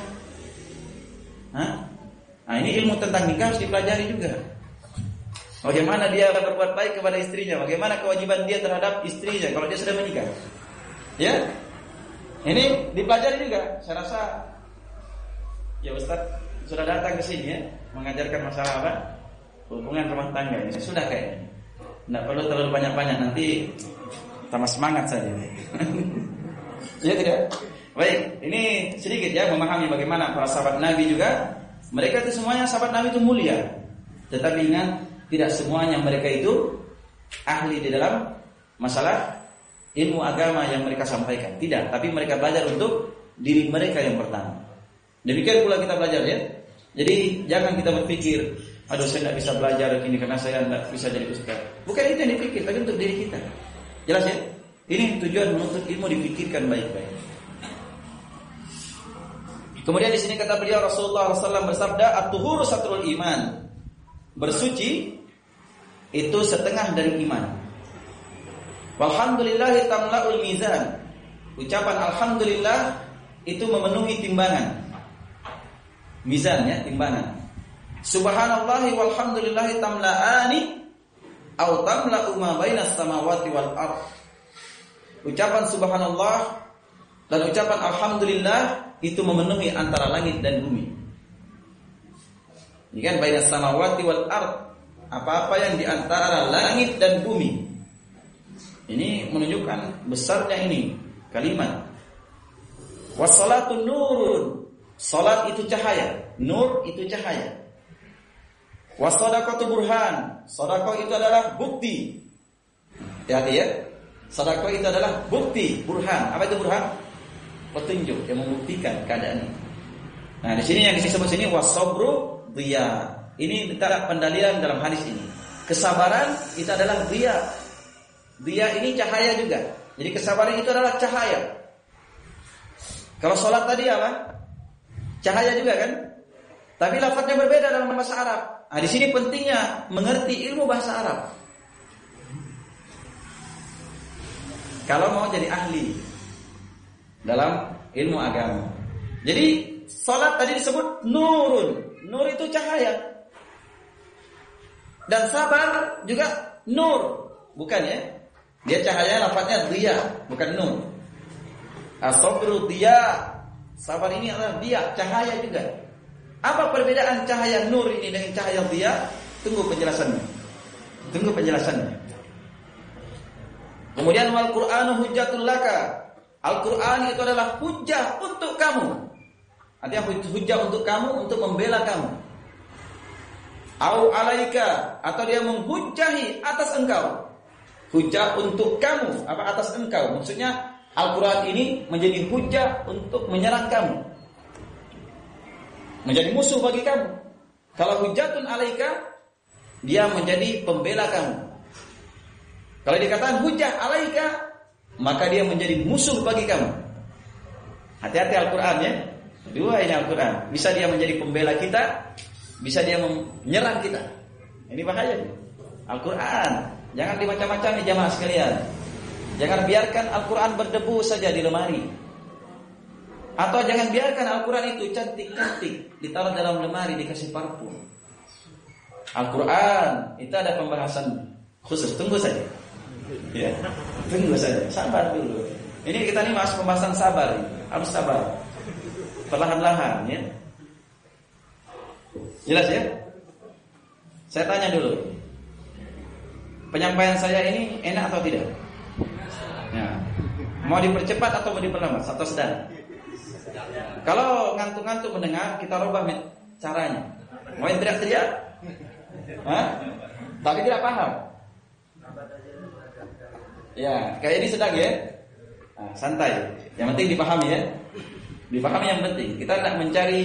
Hah? Nah ini ilmu tentang nikah harus dipelajari juga. Bagaimana dia berbuat baik kepada istrinya? Bagaimana kewajiban dia terhadap istrinya kalau dia sudah menikah? Ya, ini dipelajari juga. Saya rasa ya Ustaz sudah datang ke sini ya mengajarkan masalah apa? Hubungan rumah tangga ini sudah kayaknya. Tidak perlu terlalu banyak-banyak nanti tambah semangat saja. <laughs> ya tidak. Baik, ini sedikit ya memahami bagaimana para sahabat Nabi juga. Mereka itu semuanya sahabat Nabi itu mulia. Tetapi ingat, tidak semuanya mereka itu ahli di dalam masalah ilmu agama yang mereka sampaikan. Tidak, tapi mereka belajar untuk diri mereka yang pertama. Demikian pula kita belajar ya. Jadi jangan kita berpikir Aduh saya tidak bisa belajar ini karena saya tidak bisa jadi ustaz. Bukan itu yang dipikir, tapi untuk diri kita. Jelas ya? Ini tujuan menuntut ilmu dipikirkan baik-baik. Kemudian di sini kata beliau Rasulullah SAW bersabda, "At-tuhuru satrul iman." Bersuci itu setengah dari iman. Walhamdulillah tamlaul mizan. Ucapan alhamdulillah itu memenuhi timbangan. Mizan ya, timbangan. Subhanallahi walhamdulillahi tamla'ani au tamla'u ma bainas samawati wal ard. Ucapan subhanallah dan ucapan alhamdulillah itu memenuhi antara langit dan bumi. Ini kan bainas samawati wal ard. Apa-apa yang di antara langit dan bumi. Ini menunjukkan besarnya ini kalimat. Wassalatu nurun. Salat itu cahaya, nur itu cahaya. Wasadaqatu burhan. Sedekah itu adalah bukti. Hati-hati ya. Sedekah itu adalah bukti, burhan. Apa itu burhan? Petunjuk yang membuktikan keadaan. Nah, di sini yang disebut sini wasabru dia. Ini kita pendalilan dalam hadis ini. Kesabaran itu adalah dia. Dia ini cahaya juga. Jadi kesabaran itu adalah cahaya. Kalau sholat tadi apa? Cahaya juga kan? Tapi lafadznya berbeda dalam bahasa Arab. Nah, di sini pentingnya mengerti ilmu bahasa Arab. Kalau mau jadi ahli dalam ilmu agama. Jadi salat tadi disebut nurun. Nur itu cahaya. Dan sabar juga nur, bukan ya? Dia cahaya lafadznya dia, bukan nur. Astagfirullah dia. Sabar ini adalah dia, cahaya juga. Apa perbedaan cahaya nur ini dengan cahaya dia? Tunggu penjelasannya. Tunggu penjelasannya. Kemudian wal Qur'anu hujjatul laka. Al-Qur'an itu adalah hujjah untuk kamu. Artinya hujjah untuk kamu untuk membela kamu. Au alaika atau dia menghujahi atas engkau. Hujjah untuk kamu apa atas engkau? Maksudnya Al-Quran ini menjadi hujah untuk menyerang kamu. Menjadi musuh bagi kamu. Kalau hujatun alaika, dia menjadi pembela kamu. Kalau dikatakan hujah alaika, maka dia menjadi musuh bagi kamu. Hati-hati Al-Quran ya. Dua ini Al-Quran. Bisa dia menjadi pembela kita, bisa dia menyerang kita. Ini bahaya. Al-Quran. Jangan dimacam-macam nih jamaah sekalian. Jangan biarkan Al-Quran berdebu saja di lemari. Atau jangan biarkan Al-Quran itu cantik-cantik ditaruh dalam lemari dikasih parfum. Al-Quran itu ada pembahasan khusus. Tunggu saja. Ya, tunggu saja, sabar dulu. Ini kita ini masuk pembahasan sabar, harus sabar. Perlahan-lahan ya. Jelas ya? Saya tanya dulu. Penyampaian saya ini enak atau tidak? Ya. Mau dipercepat atau mau diperlambat? Atau sedang? Kalau ngantuk-ngantuk mendengar, kita rubah caranya. Mau yang teriak-teriak? Tapi tidak paham. Ya, kayak ini sedang ya. Nah, santai. Yang penting dipahami ya. Dipahami yang penting. Kita tidak mencari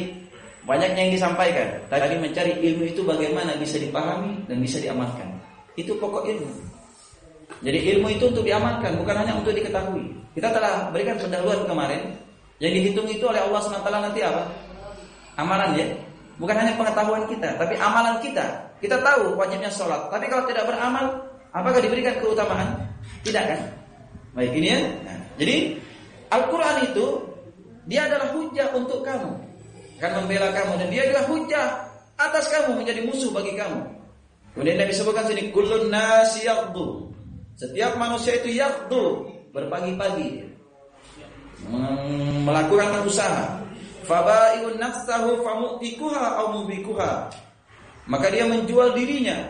banyaknya yang disampaikan. Tadi mencari ilmu itu bagaimana bisa dipahami dan bisa diamalkan. Itu pokok ilmu. Jadi ilmu itu untuk diamalkan, bukan hanya untuk diketahui. Kita telah berikan pendahuluan kemarin. Yang dihitung itu oleh Allah SWT nanti apa? Amalan ya. Bukan hanya pengetahuan kita, tapi amalan kita. Kita tahu wajibnya sholat. Tapi kalau tidak beramal, apakah diberikan keutamaan? Tidak kan? Baik ini ya. Nah, jadi Al-Quran itu dia adalah hujah untuk kamu, akan membela kamu dan dia adalah hujah atas kamu menjadi musuh bagi kamu. Kemudian Nabi sebutkan sini kulun nasi Setiap manusia itu yakdu berpagi-pagi melakukan usaha. Fabaiun nafsahu famutikuha au mubikuha. Maka dia menjual dirinya.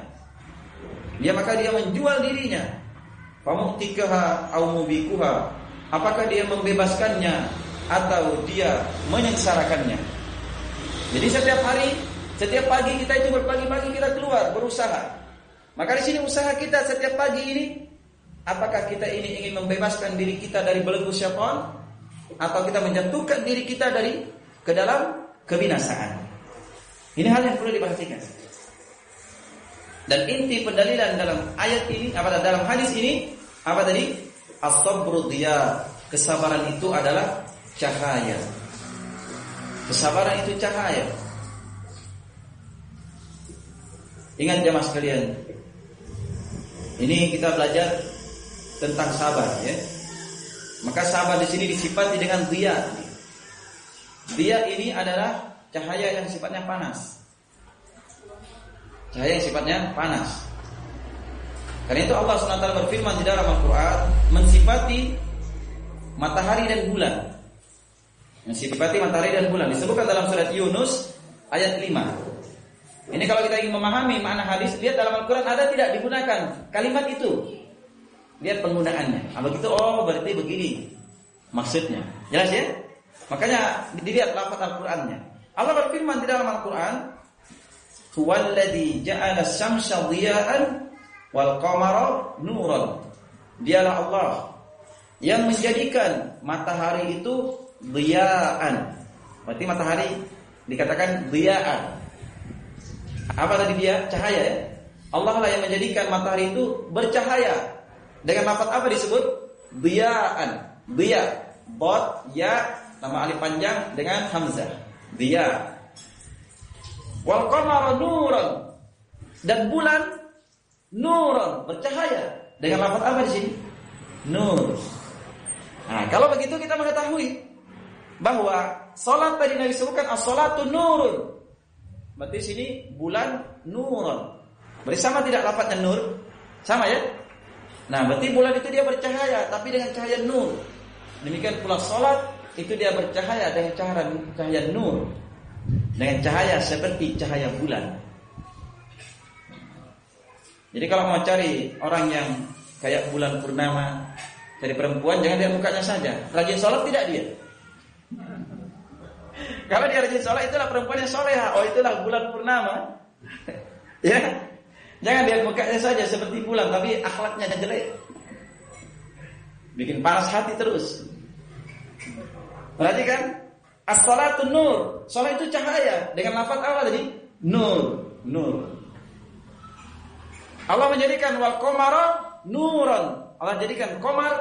Dia maka dia menjual dirinya Famutikaha au mubikuha. Apakah dia membebaskannya atau dia menyengsarakannya? Jadi setiap hari, setiap pagi kita itu berpagi-pagi kita keluar berusaha. Maka di sini usaha kita setiap pagi ini apakah kita ini ingin membebaskan diri kita dari belenggu syaitan atau kita menjatuhkan diri kita dari ke dalam kebinasaan? Ini hal yang perlu diperhatikan. Dan inti pendalilan dalam ayat ini apa dalam hadis ini apa tadi? As-sabru Kesabaran itu adalah cahaya. Kesabaran itu cahaya. Ingat jamaah sekalian. Ini kita belajar tentang sabar ya. Maka sabar di sini disifati dengan dia. Dia ini adalah cahaya yang sifatnya panas. Cahaya yang sifatnya panas. Karena itu Allah SWT berfirman di dalam Al-Quran mensifati matahari dan bulan. Mensifati matahari dan bulan disebutkan dalam surat Yunus ayat 5. Ini kalau kita ingin memahami makna hadis, lihat dalam Al-Quran ada tidak digunakan kalimat itu. Lihat penggunaannya. Kalau gitu, oh berarti begini maksudnya. Jelas ya? Makanya dilihat lafaz Al-Qur'annya. Allah berfirman di dalam Al-Qur'an, Huwallazi ja'ala syamsa dhiya'an wal qamara nuran. Dialah Allah yang menjadikan matahari itu dhiya'an. Berarti matahari dikatakan dhiya'an. Apa tadi dia? Cahaya ya. Allah lah yang menjadikan matahari itu bercahaya. Dengan lafaz apa disebut? Dhiya'an. Dhiya. Bot, ya, nama alif panjang dengan hamzah. Dhiya. Wal qamara nuran. Dan bulan nuran, bercahaya. Dengan lafaz apa di sini? Nur. Nah, kalau begitu kita mengetahui bahwa salat tadi Nabi sebutkan as-salatu nurun. Berarti sini bulan nurun. Berarti sama tidak lafaznya nur? Sama ya? Nah, berarti bulan itu dia bercahaya tapi dengan cahaya nur. Demikian pula salat itu dia bercahaya dengan cahaya cahaya nur dengan cahaya seperti cahaya bulan. Jadi kalau mau cari orang yang kayak bulan purnama. Jadi perempuan jangan lihat mukanya saja. Rajin sholat tidak dia. <laughs> Kalau dia rajin sholat itulah perempuan yang soleha. Oh itulah bulan purnama. <laughs> ya, jangan lihat mukanya saja seperti bulan, tapi akhlaknya jelek. Bikin panas hati terus. Berarti kan as-salatu nur. Salat itu cahaya dengan lafaz apa tadi? Nur, nur. Allah menjadikan wal qamara nuran. Allah jadikan komar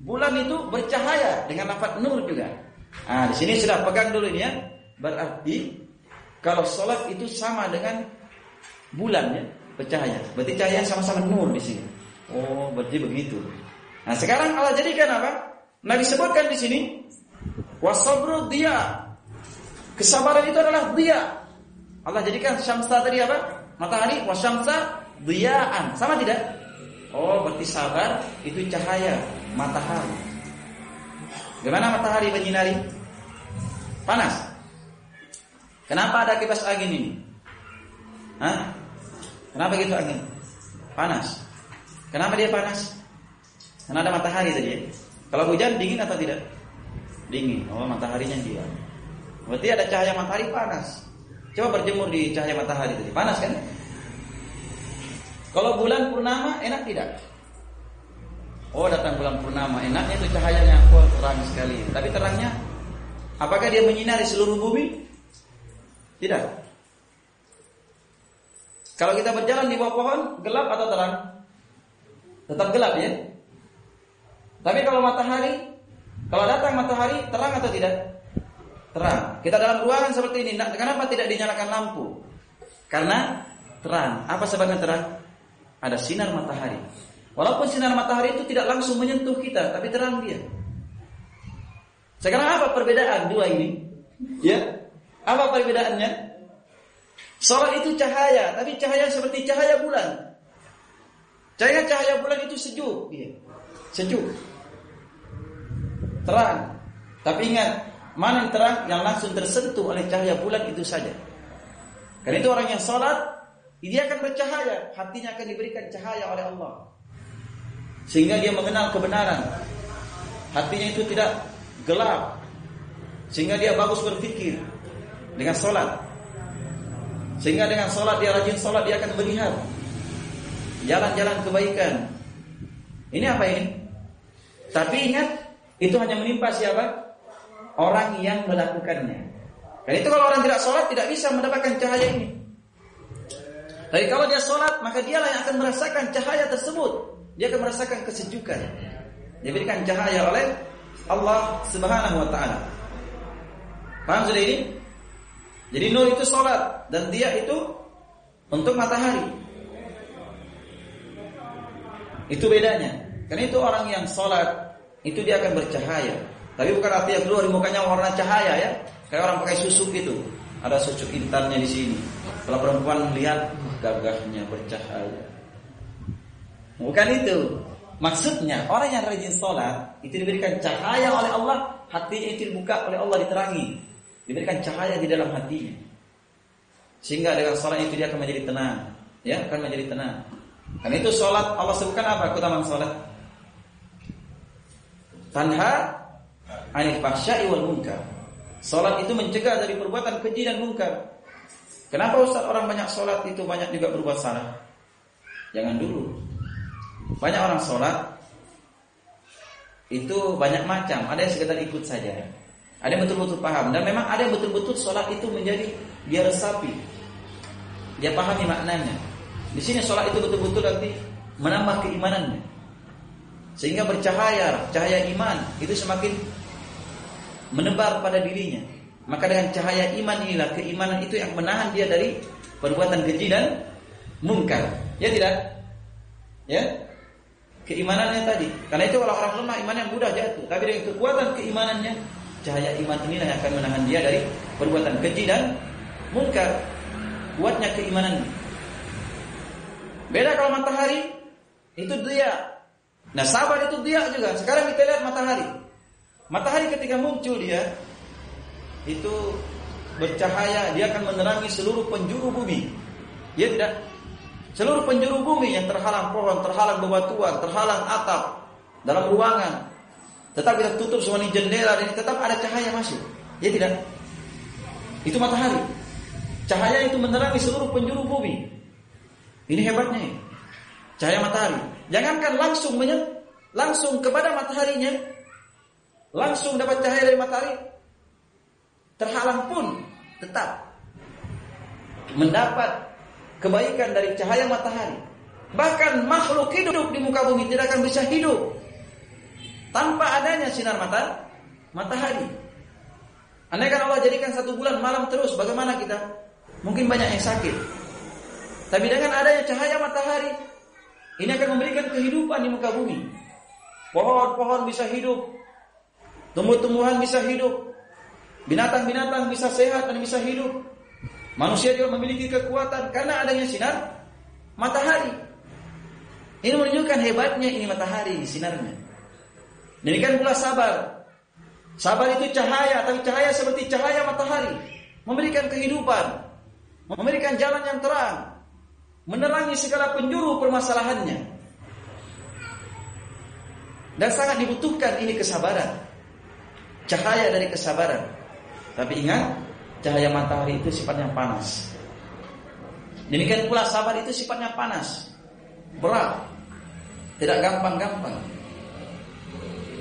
bulan itu bercahaya dengan lafaz nur juga. Ah, di sini sudah pegang dulu ini ya. Berarti kalau sholat itu sama dengan bulan ya, bercahaya. Berarti cahaya sama-sama nur di sini. Oh, berarti begitu. Nah, sekarang Allah jadikan apa? Nabi sebutkan di sini wasabru dia. Kesabaran itu adalah dia. Allah jadikan syamsa tadi apa? Matahari wasyamsa diyaan. Sama tidak? Oh, berarti sabar itu cahaya matahari. Gimana matahari menyinari? Panas. Kenapa ada kipas angin ini? Hah? Kenapa gitu angin? Panas. Kenapa dia panas? Karena ada matahari tadi ya. Kalau hujan dingin atau tidak? Dingin. Oh, mataharinya dia. Berarti ada cahaya matahari panas. Coba berjemur di cahaya matahari tadi. Panas kan? Kalau bulan purnama enak tidak? Oh datang bulan purnama enaknya itu cahayanya oh, terang sekali. Tapi terangnya apakah dia menyinari seluruh bumi? Tidak. Kalau kita berjalan di bawah pohon gelap atau terang? Tetap gelap ya. Tapi kalau matahari, kalau datang matahari terang atau tidak? Terang. Kita dalam ruangan seperti ini, kenapa tidak dinyalakan lampu? Karena terang. Apa sebabnya terang? ada sinar matahari. Walaupun sinar matahari itu tidak langsung menyentuh kita, tapi terang dia. Sekarang apa perbedaan dua ini? Ya, apa perbedaannya? Solat itu cahaya, tapi cahaya seperti cahaya bulan. Cahaya cahaya bulan itu sejuk, ya. sejuk, terang. Tapi ingat, mana yang terang yang langsung tersentuh oleh cahaya bulan itu saja. Karena itu orang yang sholat dia akan bercahaya, hatinya akan diberikan cahaya oleh Allah. Sehingga dia mengenal kebenaran. Hatinya itu tidak gelap. Sehingga dia bagus berpikir dengan sholat. Sehingga dengan sholat dia rajin sholat dia akan melihat jalan-jalan kebaikan. Ini apa ini? Tapi ingat itu hanya menimpa siapa? Orang yang melakukannya. Dan itu kalau orang tidak sholat tidak bisa mendapatkan cahaya ini. Tapi kalau dia sholat, maka dialah yang akan merasakan cahaya tersebut. Dia akan merasakan kesejukan. Diberikan cahaya oleh Allah Subhanahu wa taala. Paham sudah ini? Jadi nur itu sholat dan dia itu untuk matahari. Itu bedanya. Karena itu orang yang sholat itu dia akan bercahaya. Tapi bukan artinya keluar di mukanya warna cahaya ya. Kayak orang pakai susuk itu. Ada susuk intannya di sini. Kalau perempuan lihat gagahnya bercahaya. Bukan itu. Maksudnya orang yang rajin sholat itu diberikan cahaya oleh Allah, hatinya itu dibuka oleh Allah diterangi, diberikan cahaya di dalam hatinya. Sehingga dengan sholat itu dia akan menjadi tenang, ya akan menjadi tenang. Karena itu sholat Allah sebutkan apa keutamaan sholat? Tanha anil fahsya'i wal munkar. Sholat itu mencegah dari perbuatan keji dan munkar. Kenapa Ustaz orang banyak sholat itu banyak juga berbuat salah? Jangan dulu. Banyak orang sholat itu banyak macam. Ada yang sekedar ikut saja. Ada yang betul-betul paham. Dan memang ada yang betul-betul sholat itu menjadi dia resapi. Dia pahami maknanya. Di sini sholat itu betul-betul nanti menambah keimanannya. Sehingga bercahaya, cahaya iman itu semakin menebar pada dirinya. Maka dengan cahaya iman inilah keimanan itu yang menahan dia dari perbuatan keji dan mungkar. Ya tidak? Ya? Keimanannya tadi. Karena itu kalau orang lemah imannya mudah jatuh. Tapi dengan kekuatan keimanannya, cahaya iman inilah yang akan menahan dia dari perbuatan keji dan mungkar. Kuatnya keimanannya. Beda kalau matahari itu dia. Nah, sabar itu dia juga. Sekarang kita lihat matahari. Matahari ketika muncul dia itu bercahaya, dia akan menerangi seluruh penjuru bumi. Ya tidak? Seluruh penjuru bumi yang terhalang pohon, terhalang bebatuan, terhalang atap dalam ruangan. Tetap kita tutup semua ini jendela dan tetap ada cahaya masuk. Ya tidak? Itu matahari. Cahaya itu menerangi seluruh penjuru bumi. Ini hebatnya. Cahaya matahari. Jangankan langsung menyet, langsung kepada mataharinya, langsung dapat cahaya dari matahari, terhalang pun tetap mendapat kebaikan dari cahaya matahari. Bahkan makhluk hidup di muka bumi tidak akan bisa hidup tanpa adanya sinar mata matahari. Andai kan Allah jadikan satu bulan malam terus, bagaimana kita? Mungkin banyak yang sakit. Tapi dengan adanya cahaya matahari, ini akan memberikan kehidupan di muka bumi. Pohon-pohon bisa hidup, tumbuh-tumbuhan bisa hidup, binatang-binatang bisa sehat dan bisa hidup. Manusia juga memiliki kekuatan karena adanya sinar matahari. Ini menunjukkan hebatnya ini matahari sinarnya. Demikian pula sabar. Sabar itu cahaya, tapi cahaya seperti cahaya matahari, memberikan kehidupan, memberikan jalan yang terang, menerangi segala penjuru permasalahannya. Dan sangat dibutuhkan ini kesabaran. Cahaya dari kesabaran. Tapi ingat, Cahaya matahari itu sifatnya panas. Demikian pula sabar itu sifatnya panas, berat, tidak gampang-gampang.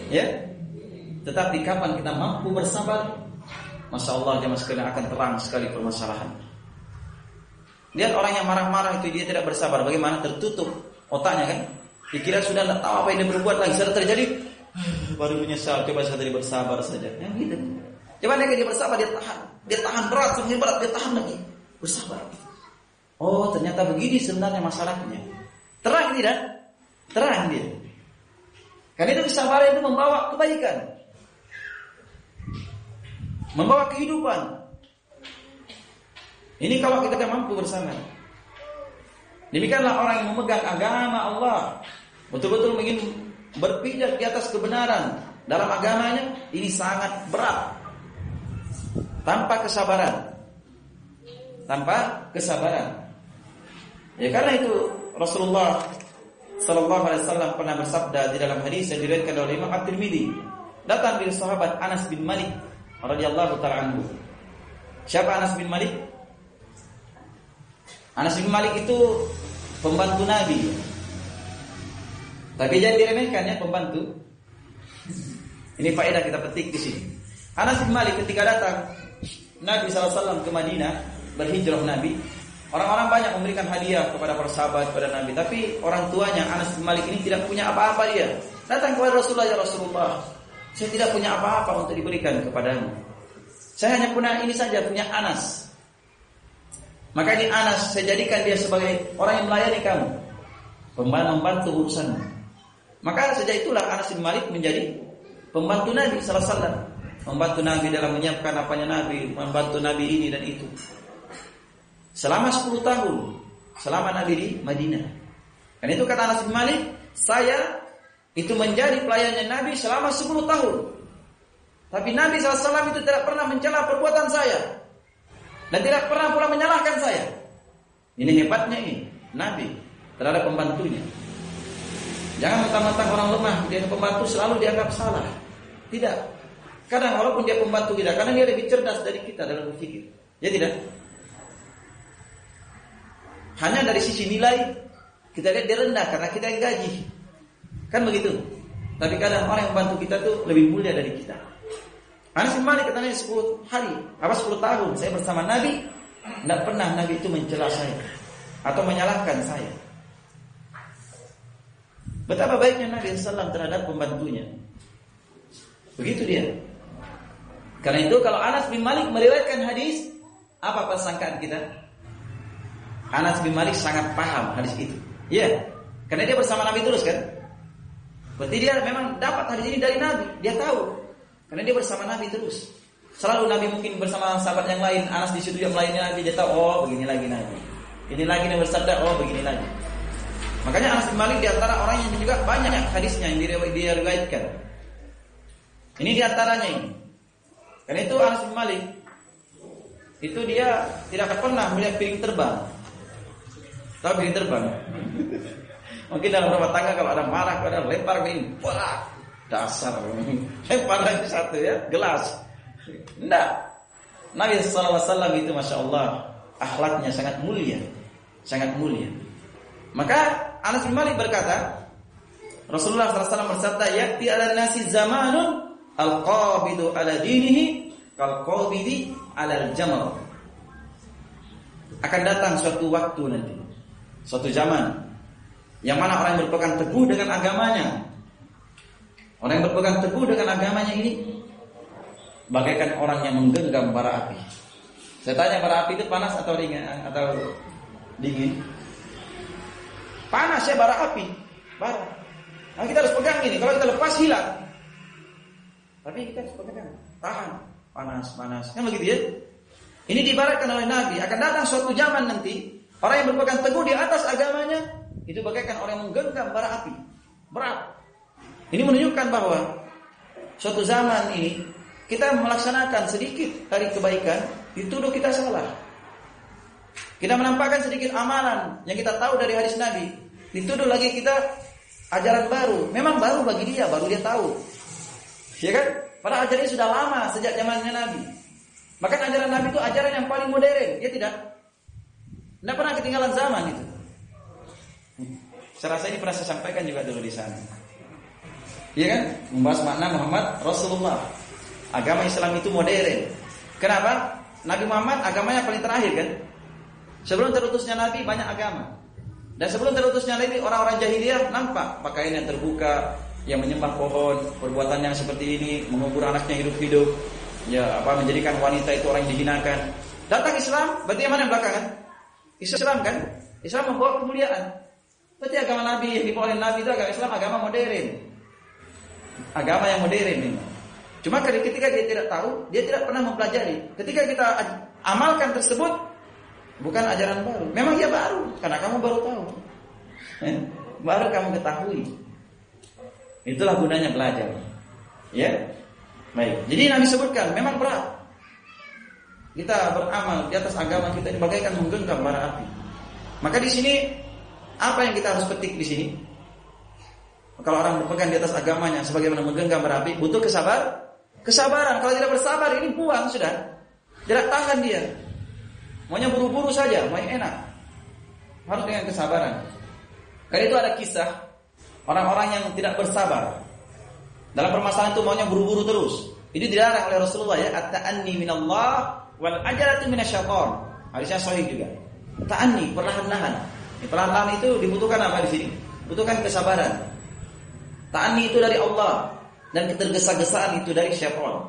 Ya, tetapi kapan kita mampu bersabar, masya Allah jemaah sekalian akan terang sekali permasalahan. Lihat orang yang marah-marah itu dia tidak bersabar, bagaimana tertutup otaknya kan? Dikira sudah tidak tahu apa yang dia berbuat lagi, sudah terjadi, <sighs> baru menyesal. Coba saya tadi bersabar saja. Ya, gitu. Coba dia bersabar, dia tahan. Dia tahan berat, semakin berat, dia tahan lagi. Bersabar. Oh, ternyata begini sebenarnya masalahnya. Terang tidak? Terang dia. Karena itu kesabaran itu membawa kebaikan. Membawa kehidupan. Ini kalau kita tidak mampu bersama. Demikianlah orang yang memegang agama Allah. Betul-betul ingin berpijak di atas kebenaran dalam agamanya. Ini sangat berat tanpa kesabaran. Tanpa kesabaran. Ya karena itu Rasulullah Sallallahu Alaihi Wasallam pernah bersabda di dalam hadis yang diriwayatkan oleh Imam At-Tirmidzi. Datang dari sahabat Anas bin Malik radhiyallahu taala anhu. Siapa Anas bin Malik? Anas bin Malik itu pembantu Nabi. Tapi jangan diremehkan ya pembantu. Ini faedah kita petik di sini. Anas bin Malik ketika datang Nabi SAW ke Madinah, berhijrah Nabi, orang-orang banyak memberikan hadiah kepada para sahabat, kepada Nabi. Tapi orang tuanya Anas bin Malik ini tidak punya apa-apa dia. Datang kepada Rasulullah, ya Rasulullah, saya tidak punya apa-apa untuk diberikan kepadamu. Saya hanya punya ini saja, punya Anas. Maka ini Anas, saya jadikan dia sebagai orang yang melayani kamu. Membantu urusan. Maka sejak itulah Anas bin Malik menjadi pembantu Nabi Alaihi Wasallam membantu Nabi dalam menyiapkan apanya Nabi, membantu Nabi ini dan itu. Selama 10 tahun, selama Nabi di Madinah. Dan itu kata Anas bin Malik, saya itu menjadi pelayannya Nabi selama 10 tahun. Tapi Nabi SAW itu tidak pernah mencela perbuatan saya. Dan tidak pernah pula menyalahkan saya. Ini hebatnya ini, Nabi terhadap pembantunya. Jangan mentang-mentang orang lemah, dia pembantu selalu dianggap salah. Tidak. Kadang walaupun dia pembantu kita, karena dia lebih cerdas dari kita dalam berpikir. Ya tidak? Hanya dari sisi nilai kita lihat dia rendah karena kita yang gaji. Kan begitu. Tapi kadang orang yang membantu kita tuh lebih mulia dari kita. Anas bin Malik katanya 10 hari, apa 10 tahun saya bersama Nabi, tidak pernah Nabi itu mencela saya atau menyalahkan saya. Betapa baiknya Nabi SAW terhadap pembantunya. Begitu dia. Karena itu kalau Anas bin Malik meriwayatkan hadis, apa persangkaan kita? Anas bin Malik sangat paham hadis itu. Iya. Karena dia bersama Nabi terus kan? Berarti dia memang dapat hadis ini dari Nabi. Dia tahu. Karena dia bersama Nabi terus. Selalu Nabi mungkin bersama sahabat yang lain, Anas di situ yang lainnya Nabi dia tahu, oh begini lagi Nabi. Ini lagi yang bersabda, oh begini lagi. Makanya Anas bin Malik di antara orang yang juga banyak hadisnya yang diriwayatkan. Ini di antaranya ini. Karena itu Anas bin Malik itu dia tidak pernah melihat piring terbang. Tapi terbang. Mungkin dalam rumah tangga kalau ada marah, kalau ada lempar ini, wah dasar lempar lagi satu ya gelas. Enggak. Nabi SAW itu masya Allah akhlaknya sangat mulia, sangat mulia. Maka Anas bin Malik berkata, Rasulullah SAW bersabda, "Yati ala nasi zamanun al-qabidu ala dinihi kal qabidi ala al-jamal." Akan datang suatu waktu nanti, suatu zaman yang mana orang yang berpegang teguh dengan agamanya, orang yang berpegang teguh dengan agamanya ini bagaikan orang yang menggenggam bara api. Saya tanya bara api itu panas atau ringan atau dingin? Panas ya bara api, bara. Nah kita harus pegang ini. Kalau kita lepas hilang. Tapi kita harus pegang, tahan, panas, panas. Kan begitu ya? Ini dibaratkan oleh Nabi. Akan datang suatu zaman nanti orang yang berpegang teguh di atas agamanya itu bagaikan orang yang menggenggam bara api, berat. Ini menunjukkan bahwa suatu zaman ini kita melaksanakan sedikit dari kebaikan, dituduh kita salah. Kita menampakkan sedikit amalan yang kita tahu dari hadis Nabi, dituduh lagi kita ajaran baru. Memang baru bagi dia, baru dia tahu. Ya kan? Padahal ajaran ini sudah lama sejak zamannya Nabi. Bahkan ajaran Nabi itu ajaran yang paling modern, ya tidak? Tidak pernah ketinggalan zaman itu. Saya rasa ini pernah saya sampaikan juga dulu di sana. Iya kan? Membahas makna Muhammad Rasulullah. Agama Islam itu modern. Kenapa? Nabi Muhammad agamanya paling terakhir kan? Sebelum terutusnya Nabi banyak agama. Dan sebelum terutusnya Nabi orang-orang jahiliyah nampak pakaian yang terbuka, yang menyembah pohon, perbuatan yang seperti ini, mengubur anaknya hidup-hidup, ya apa menjadikan wanita itu orang yang dihinakan. Datang Islam, berarti yang mana yang belakangan? Islam kan? Islam membawa kemuliaan. Berarti agama Nabi yang dibawa oleh Nabi itu agama Islam agama modern. Agama yang modern ini. Cuma ketika dia tidak tahu, dia tidak pernah mempelajari. Ketika kita amalkan tersebut, bukan ajaran baru. Memang dia baru, karena kamu baru tahu. baru kamu ketahui. Itulah gunanya belajar. Ya, baik. Jadi Nabi sebutkan, memang berat. Kita beramal di atas agama kita ini bagaikan menggenggam bara api. Maka di sini apa yang kita harus petik di sini? Kalau orang berpegang di atas agamanya sebagaimana menggenggam bara api, butuh kesabar, kesabaran. Kalau tidak bersabar ini buang sudah. Tidak tahan dia. Maunya buru-buru saja, mau yang enak. Harus dengan kesabaran. Karena itu ada kisah orang-orang yang tidak bersabar. Dalam permasalahan itu maunya buru-buru terus. Ini dilarang oleh Rasulullah ya, at-ta'anni minallah wal ajalatu minasyaiton. Hadisnya sahih juga. Ta'anni, perlahan-lahan. Perlahan-lahan itu dibutuhkan apa di sini? Butuhkan kesabaran. Ta'ani itu dari Allah dan ketergesa-gesaan itu dari syaitan.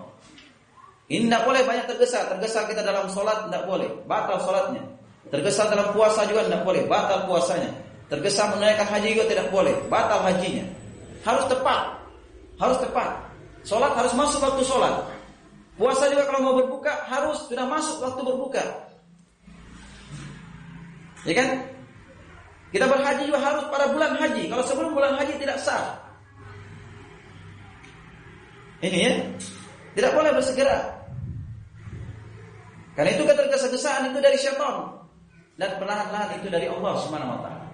Ini tidak boleh banyak tergesa. Tergesa kita dalam sholat tidak boleh. Batal sholatnya. Tergesa dalam puasa juga tidak boleh. Batal puasanya. Tergesa menunaikan haji juga tidak boleh. Batal hajinya. Harus tepat. Harus tepat. Sholat harus masuk waktu sholat. Puasa juga kalau mau berbuka harus sudah masuk waktu berbuka. Ya kan? Kita berhaji juga harus pada bulan haji. Kalau sebelum bulan haji tidak sah. Ini ya. Tidak boleh bersegera. Karena itu ketergesa-gesaan itu dari syaitan dan perlahan-lahan itu dari Allah Subhanahu wa taala.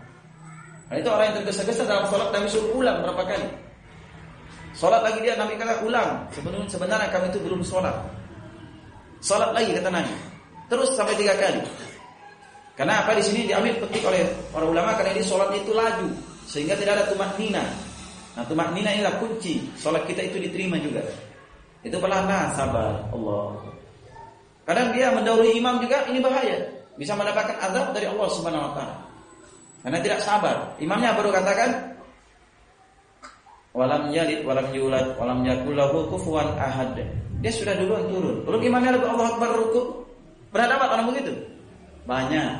Karena itu orang yang tergesa-gesa dalam sholat Nabi suruh ulang berapa kali. Sholat lagi dia Nabi kata ulang. Sebenarnya sebenarnya kami itu belum sholat. Sholat lagi kata Nabi. Terus sampai tiga kali. Karena apa di sini diambil petik oleh para ulama karena ini sholat itu laju sehingga tidak ada tumak nina. Nah tumak nina inilah kunci sholat kita itu diterima juga. Itu perlahan sabar Allah. Kadang dia mendahului imam juga ini bahaya. Bisa mendapatkan azab dari Allah Subhanahu wa taala. Karena tidak sabar. Imamnya baru katakan walam yalid walam yulad walam yakul lahu kufuwan ahad. Dia sudah duluan turun. Belum imamnya lalu Allah Akbar ruku. Pernah dapat orang begitu? Banyak.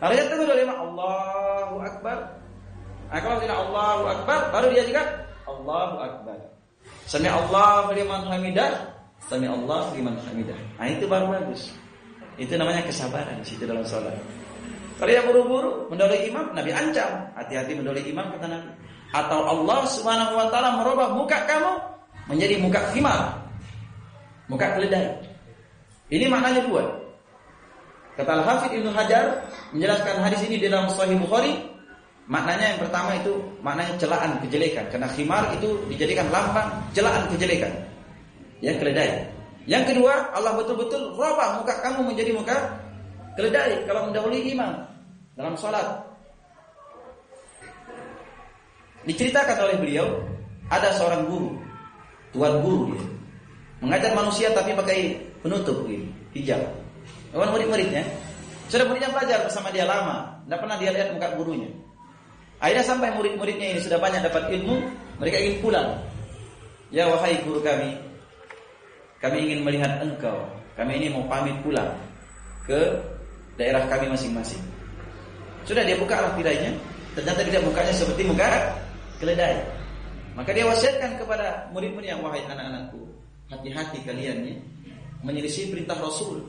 Kalau dia tunggu dari Allahu Akbar. Nah, kalau tidak Allahu Akbar, baru dia juga Allahu Akbar. Sami Allah liman hamidah, sami Allah liman hamidah. Nah, itu baru bagus. Itu namanya kesabaran situ dalam sholat. Kalau yang buru-buru mendolai imam, Nabi ancam, hati-hati mendolai imam kata Nabi. Atau Allah Subhanahu wa taala merubah muka kamu menjadi muka himar. Muka keledai. Ini maknanya dua. Kata Al-Hafidh Ibnu Hajar, menjelaskan hadis ini dalam Sahih Bukhari, maknanya yang pertama itu maknanya celaan kejelekan. Karena khimar itu dijadikan lambang celaan kejelekan. Ya, keledai. Yang kedua, Allah betul-betul robah muka kamu menjadi muka keledai kalau mendahului imam dalam sholat. Diceritakan oleh beliau, ada seorang guru, tuan guru dia, mengajar manusia tapi pakai penutup gitu, hijab. Kawan murid-muridnya, sudah muridnya belajar bersama dia lama, tidak pernah dia lihat muka gurunya. Akhirnya sampai murid-muridnya ini sudah banyak dapat ilmu, mereka ingin pulang. Ya wahai guru kami, kami ingin melihat engkau. Kami ini mau pamit pulang ke daerah kami masing-masing. Sudah dia buka lah tirainya, ternyata tidak mukanya seperti muka keledai. Maka dia wasiatkan kepada murid-murid yang wahai anak-anakku, hati-hati kalian ya, menyelisih perintah Rasul.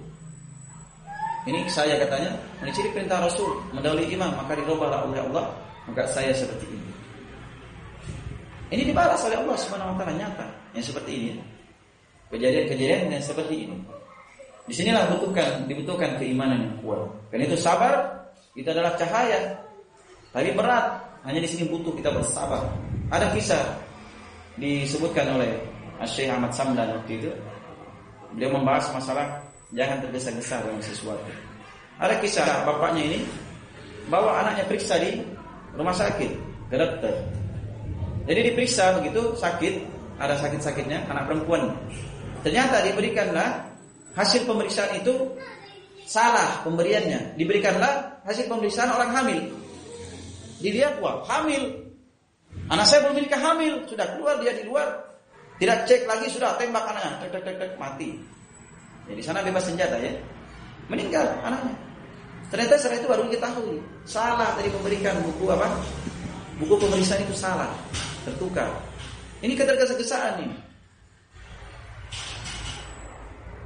Ini saya katanya menyelisih perintah Rasul, mendahului imam maka dirubahlah oleh Allah, maka saya seperti ini. Ini dibalas oleh Allah Subhanahu wa taala nyata yang seperti ini. Kejadian-kejadian yang seperti ini. Di sinilah butuhkan dibutuhkan keimanan yang kuat. Karena itu sabar itu adalah cahaya. Tapi berat hanya di sini butuh kita bersabar. Ada kisah disebutkan oleh Syekh Ahmad Samdan waktu itu. Beliau membahas masalah jangan tergesa-gesa dalam sesuatu. Ada kisah bapaknya ini bawa anaknya periksa di rumah sakit ke dokter. Jadi diperiksa begitu sakit, ada sakit-sakitnya anak perempuan. Ternyata diberikanlah hasil pemeriksaan itu salah pemberiannya. Diberikanlah hasil pemeriksaan orang hamil. Dilihat wah hamil. Anak saya belum menikah hamil, sudah keluar dia di luar. Tidak cek lagi sudah tembak anaknya, tek tek tek, tek mati. Jadi sana bebas senjata ya. Meninggal anaknya. Ternyata setelah itu baru diketahui salah tadi memberikan buku apa? Buku pemeriksaan itu salah, tertukar. Ini ketergesa-gesaan nih.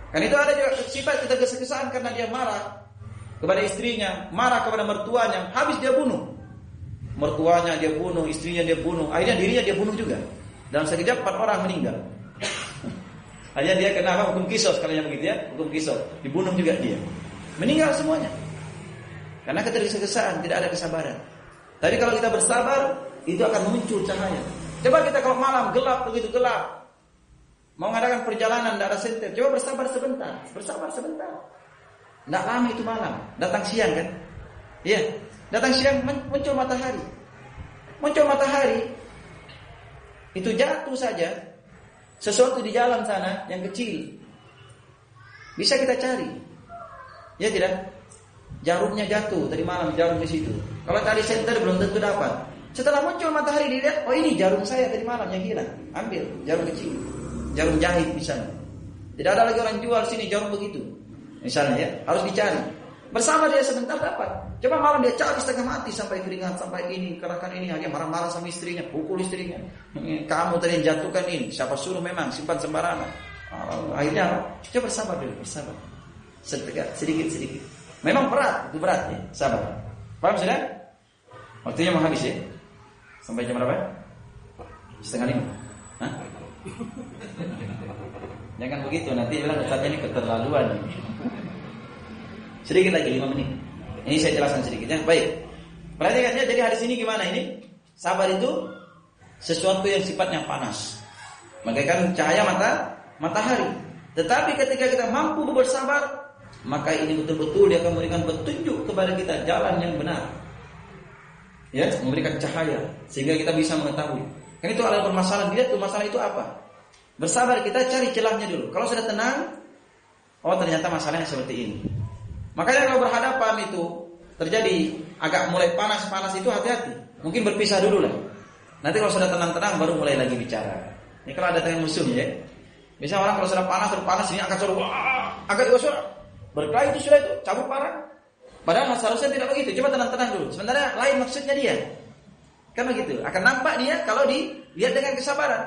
Kan itu ada juga sifat ketergesa-gesaan karena dia marah kepada istrinya, marah kepada mertuanya, habis dia bunuh mertuanya dia bunuh, istrinya dia bunuh, akhirnya dirinya dia bunuh juga. Dalam sekejap empat orang meninggal. <laughs> Akhirnya dia kena apa? Hukum kisos kalau begitu ya, hukum kisos. Dibunuh juga dia. Meninggal semuanya. Karena ketergesa-gesaan, tidak ada kesabaran. Tapi kalau kita bersabar, itu akan muncul cahaya. Coba kita kalau malam gelap begitu gelap, mau mengadakan perjalanan tidak ada coba bersabar sebentar, bersabar sebentar. Tidak lama itu malam, datang siang kan? Iya, Datang siang muncul matahari. Muncul matahari. Itu jatuh saja. Sesuatu di jalan sana yang kecil. Bisa kita cari. Ya tidak? Jarumnya jatuh tadi malam jarum di situ. Kalau tadi center belum tentu dapat. Setelah muncul matahari dilihat, oh ini jarum saya tadi malam yang hilang. Ambil jarum kecil. Jarum jahit misalnya. Tidak ada lagi orang jual sini jarum begitu. Misalnya ya, harus dicari. Bersama dia sebentar dapat. Coba malam dia cari setengah mati sampai keringat sampai ini kerahkan ini hanya marah-marah sama istrinya, pukul istrinya. Kamu tadi yang jatuhkan ini, siapa suruh memang simpan sembarangan. Oh, akhirnya coba bersabar dulu, bersabar. Sedikit, sedikit, sedikit. Memang berat, itu berat ya, sabar. Paham sudah? Waktunya mau habis ya? Sampai jam berapa? Setengah lima. Hah? <laughs> Jangan begitu, nanti bilang ustaznya ini keterlaluan. Sedikit lagi 5 menit. Ini saya jelaskan sedikit ya. Baik. Perhatikan ya, jadi hadis ini gimana ini? Sabar itu sesuatu yang sifatnya panas. Bagaikan cahaya mata matahari. Tetapi ketika kita mampu bersabar, maka ini betul-betul dia akan memberikan petunjuk kepada kita jalan yang benar. Ya, memberikan cahaya sehingga kita bisa mengetahui. Kan itu ada permasalahan dia tuh masalah itu apa? Bersabar kita cari celahnya dulu. Kalau sudah tenang, oh ternyata masalahnya seperti ini. Makanya kalau berhadapan itu terjadi agak mulai panas-panas itu hati-hati. Mungkin berpisah dulu lah. Nanti kalau sudah tenang-tenang baru mulai lagi bicara. Ini kalau ada yang musuh ya. Biasanya orang kalau sudah panas, sudah panas ini akan suruh wah, agak juga suara. Berkelahi itu sudah itu cabut parah. Padahal seharusnya tidak begitu. Coba tenang-tenang dulu. Sementara lain maksudnya dia. Kan begitu. Akan nampak dia kalau dilihat dengan kesabaran.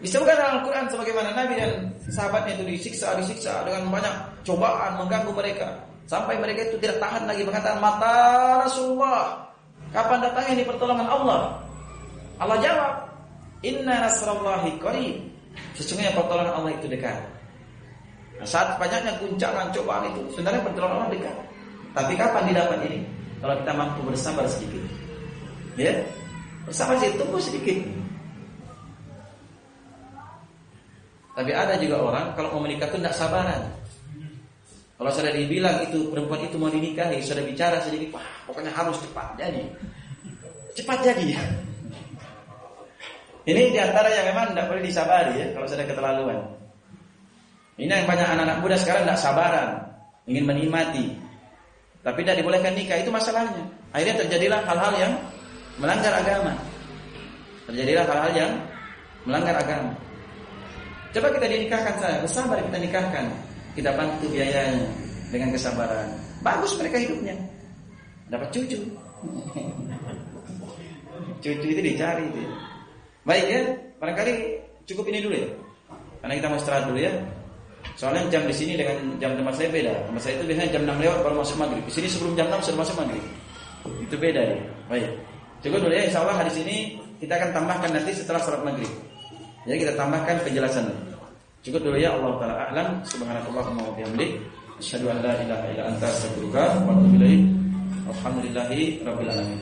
Disebutkan dalam Al-Quran sebagaimana Nabi dan sahabatnya itu disiksa, disiksa dengan banyak cobaan mengganggu mereka. Sampai mereka itu tidak tahan lagi mengatakan mata Rasulullah. Kapan datangnya ini pertolongan Allah? Allah jawab, Inna nasrallahi qarib. Sesungguhnya pertolongan Allah itu dekat. Nah, saat banyaknya guncangan cobaan itu, sebenarnya pertolongan Allah dekat. Tapi kapan didapat ini? Kalau kita mampu bersabar sedikit. Ya. Bersabar sih tunggu sedikit. Tapi ada juga orang kalau mau menikah itu tidak sabaran. Kalau sudah dibilang itu perempuan itu mau dinikahi, sudah bicara sedikit, wah pokoknya harus cepat jadi. Cepat jadi ya. Ini di antara yang memang tidak boleh disabari ya kalau sudah keterlaluan. Ini yang banyak anak-anak muda sekarang tidak sabaran, ingin menikmati. Tapi tidak dibolehkan nikah itu masalahnya. Akhirnya terjadilah hal-hal yang melanggar agama. Terjadilah hal-hal yang melanggar agama. Coba kita dinikahkan saja, bersabar kita nikahkan. Kita bantu biayanya dengan kesabaran. Bagus mereka hidupnya. Dapat cucu. <laughs> cucu itu dicari itu. Baik ya, barangkali cukup ini dulu ya. Karena kita mau istirahat dulu ya. Soalnya jam di sini dengan jam tempat saya beda. Tempat saya itu biasanya jam 6 lewat baru masuk maghrib. Di sini sebelum jam 6 sudah masuk maghrib. Itu beda ya. Baik. Cukup dulu ya. Insya Allah hari sini kita akan tambahkan nanti setelah sholat maghrib. Jadi kita tambahkan penjelasan. Cukup dulu ya Allah taala a'lam. Subhanakallahumma wa bihamdik asyhadu an la ilaha illa anta astaghfiruka wa atubu ilaik. Alhamdulillahi rabbil alamin.